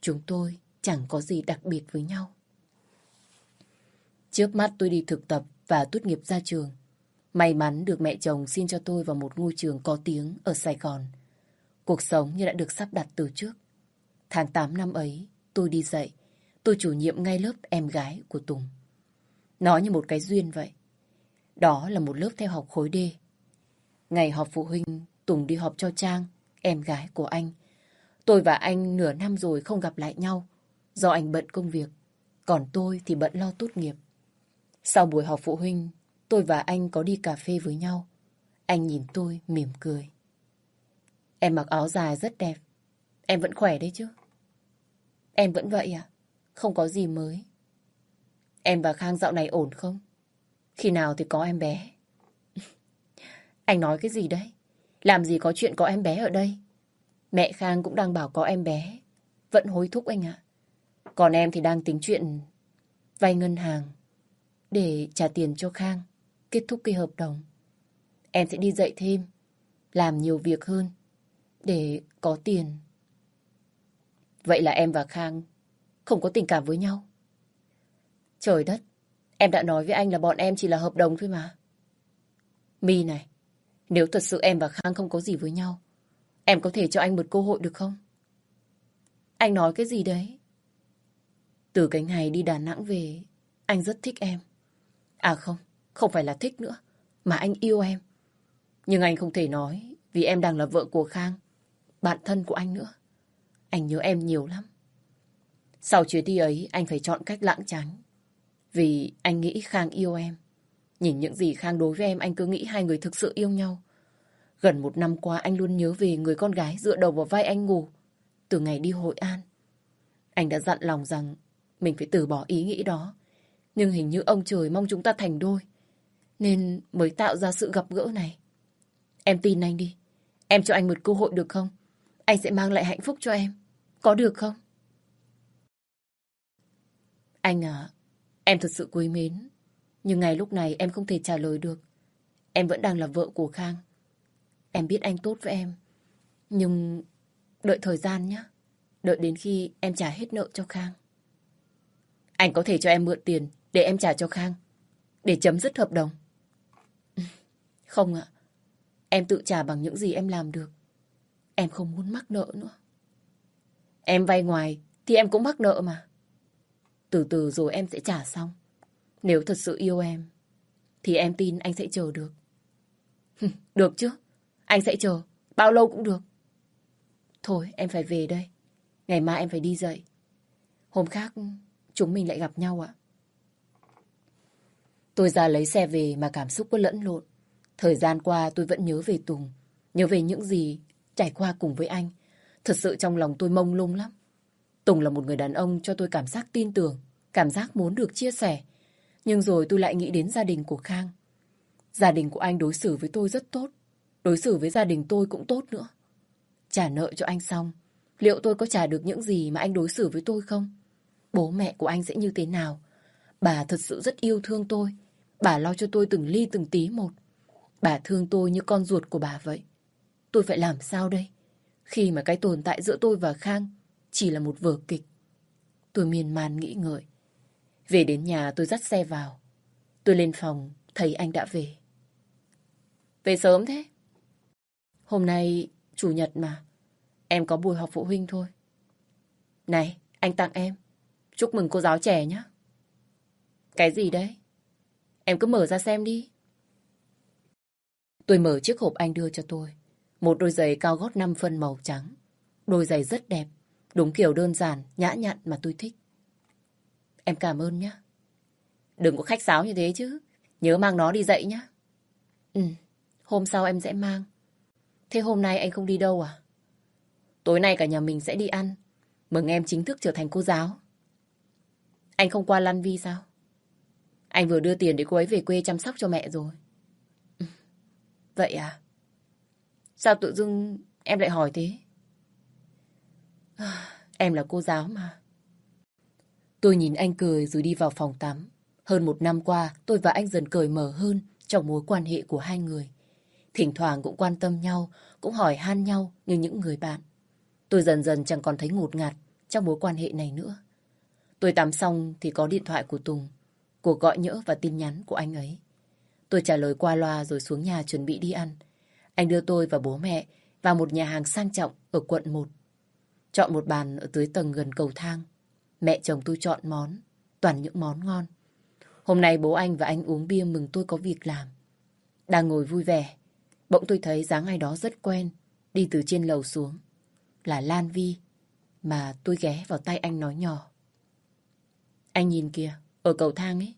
A: Chúng tôi chẳng có gì đặc biệt với nhau. Trước mắt tôi đi thực tập và tốt nghiệp ra trường. May mắn được mẹ chồng xin cho tôi vào một ngôi trường có tiếng ở Sài Gòn. Cuộc sống như đã được sắp đặt từ trước. Tháng 8 năm ấy, tôi đi dạy. Tôi chủ nhiệm ngay lớp em gái của Tùng. Nó như một cái duyên vậy. Đó là một lớp theo học khối D. Ngày họp phụ huynh, Tùng đi họp cho Trang, em gái của anh. Tôi và anh nửa năm rồi không gặp lại nhau, do anh bận công việc. Còn tôi thì bận lo tốt nghiệp. Sau buổi họp phụ huynh, tôi và anh có đi cà phê với nhau. Anh nhìn tôi mỉm cười. Em mặc áo dài rất đẹp. Em vẫn khỏe đấy chứ? Em vẫn vậy à? Không có gì mới. Em và Khang dạo này ổn không? Khi nào thì có em bé? Anh nói cái gì đấy? Làm gì có chuyện có em bé ở đây? Mẹ Khang cũng đang bảo có em bé. Vẫn hối thúc anh ạ. Còn em thì đang tính chuyện vay ngân hàng để trả tiền cho Khang, kết thúc cái hợp đồng. Em sẽ đi dạy thêm, làm nhiều việc hơn để có tiền. Vậy là em và Khang không có tình cảm với nhau. Trời đất, em đã nói với anh là bọn em chỉ là hợp đồng thôi mà. mi này, nếu thật sự em và Khang không có gì với nhau, em có thể cho anh một cơ hội được không? Anh nói cái gì đấy? Từ cái ngày đi Đà Nẵng về, anh rất thích em. À không, không phải là thích nữa, mà anh yêu em. Nhưng anh không thể nói vì em đang là vợ của Khang, bạn thân của anh nữa. Anh nhớ em nhiều lắm. Sau chuyến đi ấy, anh phải chọn cách lãng tránh. Vì anh nghĩ Khang yêu em. Nhìn những gì Khang đối với em, anh cứ nghĩ hai người thực sự yêu nhau. Gần một năm qua, anh luôn nhớ về người con gái dựa đầu vào vai anh ngủ. Từ ngày đi Hội An. Anh đã dặn lòng rằng mình phải từ bỏ ý nghĩ đó. Nhưng hình như ông trời mong chúng ta thành đôi. Nên mới tạo ra sự gặp gỡ này. Em tin anh đi. Em cho anh một cơ hội được không? Anh sẽ mang lại hạnh phúc cho em. Có được không? Anh à, em thật sự quý mến. Nhưng ngay lúc này em không thể trả lời được. Em vẫn đang là vợ của Khang. Em biết anh tốt với em. Nhưng đợi thời gian nhé. Đợi đến khi em trả hết nợ cho Khang. Anh có thể cho em mượn tiền để em trả cho Khang. Để chấm dứt hợp đồng. Không ạ. Em tự trả bằng những gì em làm được. Em không muốn mắc nợ nữa. Em vay ngoài thì em cũng mắc nợ mà. Từ từ rồi em sẽ trả xong. Nếu thật sự yêu em, thì em tin anh sẽ chờ được. được chứ, anh sẽ chờ, bao lâu cũng được. Thôi, em phải về đây. Ngày mai em phải đi dậy. Hôm khác, chúng mình lại gặp nhau ạ. Tôi ra lấy xe về mà cảm xúc có lẫn lộn. Thời gian qua tôi vẫn nhớ về Tùng, nhớ về những gì trải qua cùng với anh. Thật sự trong lòng tôi mông lung lắm. Tùng là một người đàn ông cho tôi cảm giác tin tưởng, cảm giác muốn được chia sẻ. Nhưng rồi tôi lại nghĩ đến gia đình của Khang. Gia đình của anh đối xử với tôi rất tốt. Đối xử với gia đình tôi cũng tốt nữa. Trả nợ cho anh xong, liệu tôi có trả được những gì mà anh đối xử với tôi không? Bố mẹ của anh sẽ như thế nào? Bà thật sự rất yêu thương tôi. Bà lo cho tôi từng ly từng tí một. Bà thương tôi như con ruột của bà vậy. Tôi phải làm sao đây? Khi mà cái tồn tại giữa tôi và Khang chỉ là một vở kịch. Tôi miên man nghĩ ngợi. Về đến nhà tôi dắt xe vào. Tôi lên phòng, thấy anh đã về. Về sớm thế? Hôm nay chủ nhật mà. Em có buổi họp phụ huynh thôi. Này, anh tặng em. Chúc mừng cô giáo trẻ nhé. Cái gì đấy? Em cứ mở ra xem đi. Tôi mở chiếc hộp anh đưa cho tôi. Một đôi giày cao gót 5 phân màu trắng. Đôi giày rất đẹp, đúng kiểu đơn giản, nhã nhặn mà tôi thích. Em cảm ơn nhé. Đừng có khách sáo như thế chứ. Nhớ mang nó đi dậy nhé. Ừ, hôm sau em sẽ mang. Thế hôm nay anh không đi đâu à? Tối nay cả nhà mình sẽ đi ăn. Mừng em chính thức trở thành cô giáo. Anh không qua Lan Vi sao? Anh vừa đưa tiền để cô ấy về quê chăm sóc cho mẹ rồi. Vậy à? Sao tự dưng em lại hỏi thế? Em là cô giáo mà. Tôi nhìn anh cười rồi đi vào phòng tắm. Hơn một năm qua, tôi và anh dần cởi mở hơn trong mối quan hệ của hai người. Thỉnh thoảng cũng quan tâm nhau, cũng hỏi han nhau như những người bạn. Tôi dần dần chẳng còn thấy ngột ngạt trong mối quan hệ này nữa. Tôi tắm xong thì có điện thoại của Tùng, cuộc gọi nhỡ và tin nhắn của anh ấy. Tôi trả lời qua loa rồi xuống nhà chuẩn bị đi ăn. Anh đưa tôi và bố mẹ vào một nhà hàng sang trọng ở quận 1. Chọn một bàn ở dưới tầng gần cầu thang. Mẹ chồng tôi chọn món, toàn những món ngon. Hôm nay bố anh và anh uống bia mừng tôi có việc làm. Đang ngồi vui vẻ, bỗng tôi thấy dáng ai đó rất quen, đi từ trên lầu xuống. Là Lan Vi, mà tôi ghé vào tay anh nói nhỏ. Anh nhìn kìa, ở cầu thang ấy,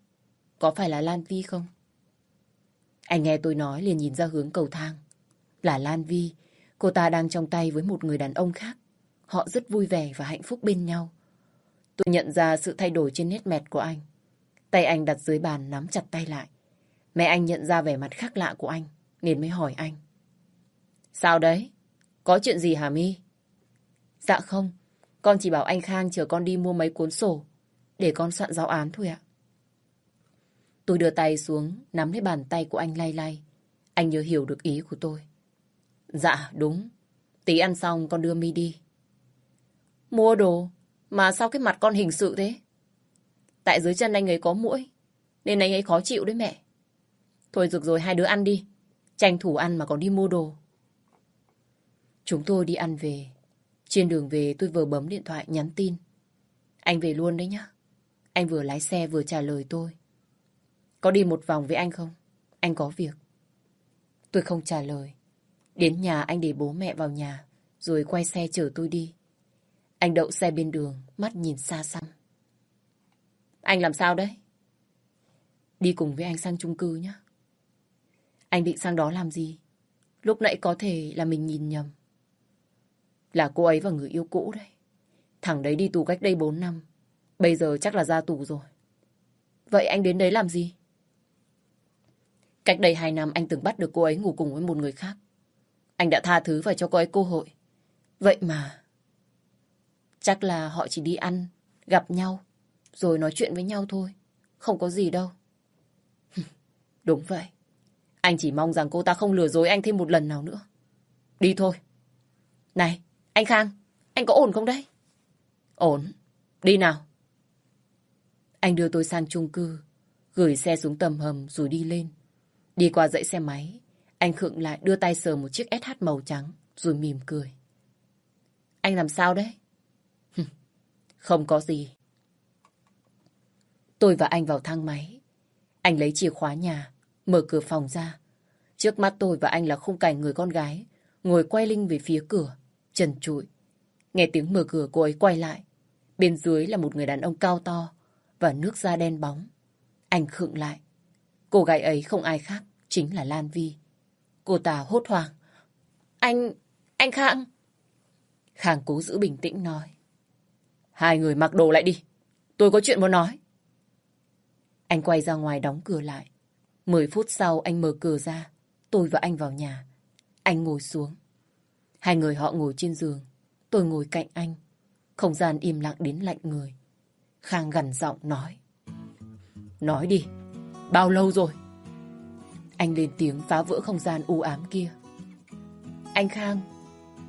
A: có phải là Lan Vi không? Anh nghe tôi nói liền nhìn ra hướng cầu thang. Là Lan Vi, cô ta đang trong tay với một người đàn ông khác. Họ rất vui vẻ và hạnh phúc bên nhau. Tôi nhận ra sự thay đổi trên nét mẹt của anh. Tay anh đặt dưới bàn nắm chặt tay lại. Mẹ anh nhận ra vẻ mặt khác lạ của anh, nên mới hỏi anh. Sao đấy? Có chuyện gì hả Mi? Dạ không, con chỉ bảo anh Khang chờ con đi mua mấy cuốn sổ để con soạn giáo án thôi ạ. Tôi đưa tay xuống, nắm lấy bàn tay của anh lay lay. Anh nhớ hiểu được ý của tôi. Dạ, đúng. Tí ăn xong con đưa Mi đi. Mua đồ? Mà sao cái mặt con hình sự thế? Tại dưới chân anh ấy có mũi, nên anh ấy khó chịu đấy mẹ. Thôi được rồi, hai đứa ăn đi. Tranh thủ ăn mà còn đi mua đồ. Chúng tôi đi ăn về. Trên đường về tôi vừa bấm điện thoại nhắn tin. Anh về luôn đấy nhá. Anh vừa lái xe vừa trả lời tôi. có đi một vòng với anh không? Anh có việc. Tôi không trả lời. Đến nhà anh để bố mẹ vào nhà, rồi quay xe chở tôi đi. Anh đậu xe bên đường, mắt nhìn xa xăm. Anh làm sao đấy? Đi cùng với anh sang chung cư nhé. Anh định sang đó làm gì? Lúc nãy có thể là mình nhìn nhầm. Là cô ấy và người yêu cũ đấy. Thằng đấy đi tù cách đây 4 năm. Bây giờ chắc là ra tù rồi. Vậy anh đến đấy làm gì? Cách đây hai năm anh từng bắt được cô ấy ngủ cùng với một người khác. Anh đã tha thứ và cho cô ấy cơ hội. Vậy mà... Chắc là họ chỉ đi ăn, gặp nhau, rồi nói chuyện với nhau thôi. Không có gì đâu. Đúng vậy. Anh chỉ mong rằng cô ta không lừa dối anh thêm một lần nào nữa. Đi thôi. Này, anh Khang, anh có ổn không đấy? Ổn. Đi nào. Anh đưa tôi sang chung cư, gửi xe xuống tầm hầm rồi đi lên. Đi qua dãy xe máy, anh khựng lại đưa tay sờ một chiếc SH màu trắng, rồi mỉm cười. Anh làm sao đấy? Không có gì. Tôi và anh vào thang máy. Anh lấy chìa khóa nhà, mở cửa phòng ra. Trước mắt tôi và anh là khung cảnh người con gái, ngồi quay lưng về phía cửa, trần trụi. Nghe tiếng mở cửa cô ấy quay lại. Bên dưới là một người đàn ông cao to và nước da đen bóng. Anh khựng lại. Cô gái ấy không ai khác, chính là Lan Vi. Cô ta hốt hoảng. Anh, anh Khang. Khang cố giữ bình tĩnh nói. Hai người mặc đồ lại đi. Tôi có chuyện muốn nói. Anh quay ra ngoài đóng cửa lại. Mười phút sau anh mở cửa ra. Tôi và anh vào nhà. Anh ngồi xuống. Hai người họ ngồi trên giường. Tôi ngồi cạnh anh. Không gian im lặng đến lạnh người. Khang gần giọng nói. Nói đi. Bao lâu rồi? Anh lên tiếng phá vỡ không gian u ám kia. Anh Khang,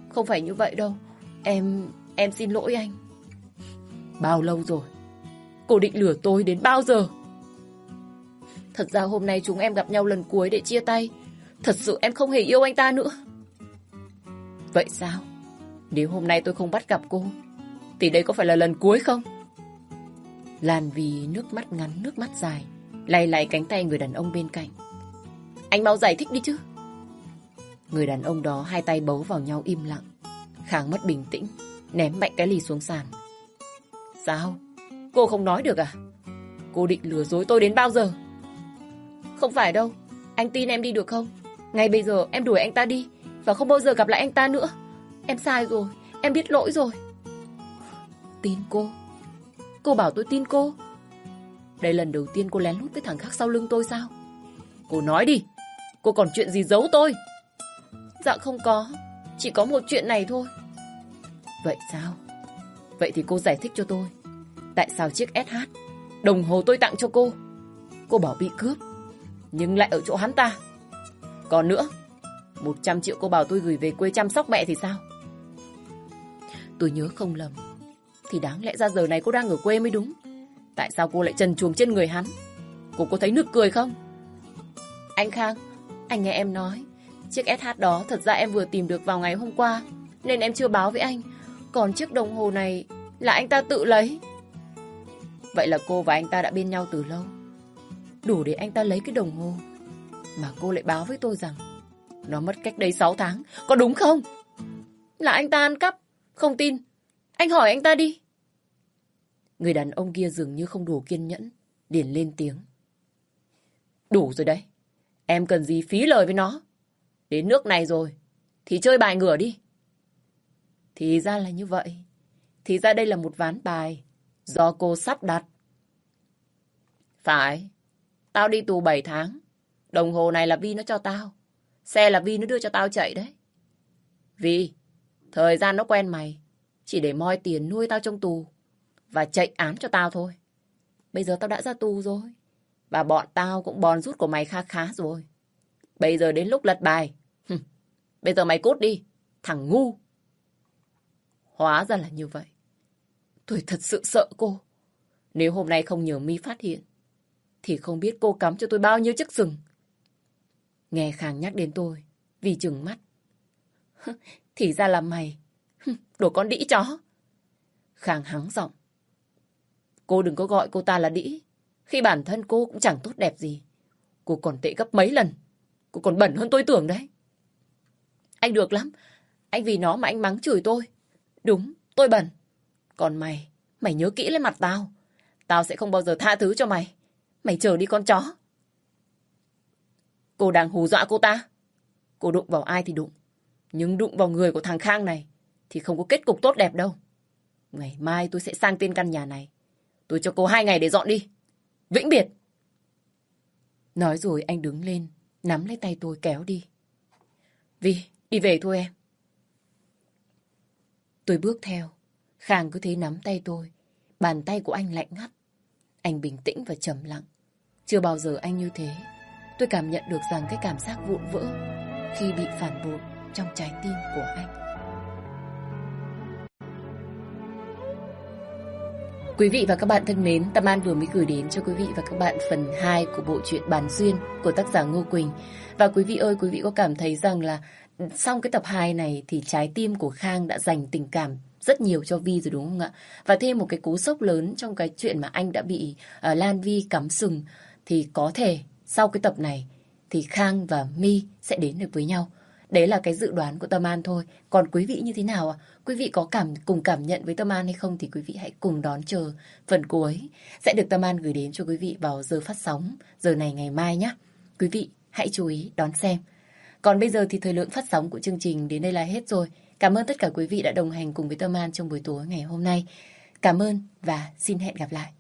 A: không phải như vậy đâu. Em, em xin lỗi anh. Bao lâu rồi? Cô định lừa tôi đến bao giờ? Thật ra hôm nay chúng em gặp nhau lần cuối để chia tay. Thật sự em không hề yêu anh ta nữa. Vậy sao? Nếu hôm nay tôi không bắt gặp cô, thì đây có phải là lần cuối không? Lan vì nước mắt ngắn, nước mắt dài, lay lay cánh tay người đàn ông bên cạnh. Anh mau giải thích đi chứ. Người đàn ông đó hai tay bấu vào nhau im lặng. kháng mất bình tĩnh, ném mạnh cái ly xuống sàn. Sao? Cô không nói được à? Cô định lừa dối tôi đến bao giờ? Không phải đâu. Anh tin em đi được không? Ngay bây giờ em đuổi anh ta đi và không bao giờ gặp lại anh ta nữa. Em sai rồi. Em biết lỗi rồi. Tin cô? Cô bảo tôi tin cô? Đây lần đầu tiên cô lén lút với thằng khác sau lưng tôi sao? Cô nói đi. Cô còn chuyện gì giấu tôi? Dạ không có. Chỉ có một chuyện này thôi. Vậy sao? Vậy thì cô giải thích cho tôi. Tại sao chiếc SH, đồng hồ tôi tặng cho cô, cô bảo bị cướp, nhưng lại ở chỗ hắn ta. Còn nữa, 100 triệu cô bảo tôi gửi về quê chăm sóc mẹ thì sao? Tôi nhớ không lầm. Thì đáng lẽ ra giờ này cô đang ở quê mới đúng. Tại sao cô lại trần chuồng trên người hắn? Cô có thấy nước cười không? Anh Khang, anh nghe em nói. Chiếc SH đó thật ra em vừa tìm được vào ngày hôm qua. Nên em chưa báo với anh. Còn chiếc đồng hồ này là anh ta tự lấy. Vậy là cô và anh ta đã bên nhau từ lâu. Đủ để anh ta lấy cái đồng hồ. Mà cô lại báo với tôi rằng nó mất cách đây 6 tháng. Có đúng không? Là anh ta ăn cắp. Không tin. Anh hỏi anh ta đi. Người đàn ông kia dường như không đủ kiên nhẫn. Điền lên tiếng. Đủ rồi đấy. Em cần gì phí lời với nó. Đến nước này rồi. Thì chơi bài ngửa đi. Thì ra là như vậy. Thì ra đây là một ván bài do cô sắp đặt. Phải. Tao đi tù 7 tháng. Đồng hồ này là Vi nó cho tao. Xe là Vi nó đưa cho tao chạy đấy. Vi, thời gian nó quen mày. Chỉ để moi tiền nuôi tao trong tù. Và chạy án cho tao thôi. Bây giờ tao đã ra tù rồi. Và bọn tao cũng bòn rút của mày kha khá rồi. Bây giờ đến lúc lật bài. Bây giờ mày cút đi. Thằng ngu. Hóa ra là như vậy. Tôi thật sự sợ cô. Nếu hôm nay không nhờ mi phát hiện, thì không biết cô cắm cho tôi bao nhiêu chiếc sừng. Nghe Khang nhắc đến tôi, vì chừng mắt. thì ra là mày, đồ con đĩ chó. Khang hắng giọng. Cô đừng có gọi cô ta là đĩ. Khi bản thân cô cũng chẳng tốt đẹp gì. Cô còn tệ gấp mấy lần. Cô còn bẩn hơn tôi tưởng đấy. Anh được lắm. Anh vì nó mà anh mắng chửi tôi. Đúng, tôi bẩn. Còn mày, mày nhớ kỹ lên mặt tao. Tao sẽ không bao giờ tha thứ cho mày. Mày chờ đi con chó. Cô đang hù dọa cô ta. Cô đụng vào ai thì đụng. Nhưng đụng vào người của thằng Khang này thì không có kết cục tốt đẹp đâu. Ngày mai tôi sẽ sang tên căn nhà này. Tôi cho cô hai ngày để dọn đi. Vĩnh biệt. Nói rồi anh đứng lên, nắm lấy tay tôi kéo đi. Vi, đi về thôi em. Tôi bước theo. Khang cứ thế nắm tay tôi. Bàn tay của anh lạnh ngắt. Anh bình tĩnh và trầm lặng. Chưa bao giờ anh như thế. Tôi cảm nhận được rằng cái cảm giác vụn vỡ khi bị phản bội trong trái tim của anh. Quý vị và các bạn thân mến, Tâm An vừa mới gửi đến cho quý vị và các bạn phần 2 của bộ truyện Bàn Duyên của tác giả Ngô Quỳnh. Và quý vị ơi, quý vị có cảm thấy rằng là xong cái tập 2 này thì trái tim của Khang đã dành tình cảm rất nhiều cho Vi rồi đúng không ạ? Và thêm một cái cú sốc lớn trong cái chuyện mà anh đã bị uh, Lan Vi cắm sừng thì có thể sau cái tập này thì Khang và Mi sẽ đến được với nhau. Đấy là cái dự đoán của Tâm An thôi. Còn quý vị như thế nào ạ? Quý vị có cảm, cùng cảm nhận với Tâm An hay không thì quý vị hãy cùng đón chờ phần cuối sẽ được Tâm An gửi đến cho quý vị vào giờ phát sóng, giờ này ngày mai nhé. Quý vị hãy chú ý đón xem. Còn bây giờ thì thời lượng phát sóng của chương trình đến đây là hết rồi. Cảm ơn tất cả quý vị đã đồng hành cùng với Tâm An trong buổi tối ngày hôm nay. Cảm ơn và xin hẹn gặp lại.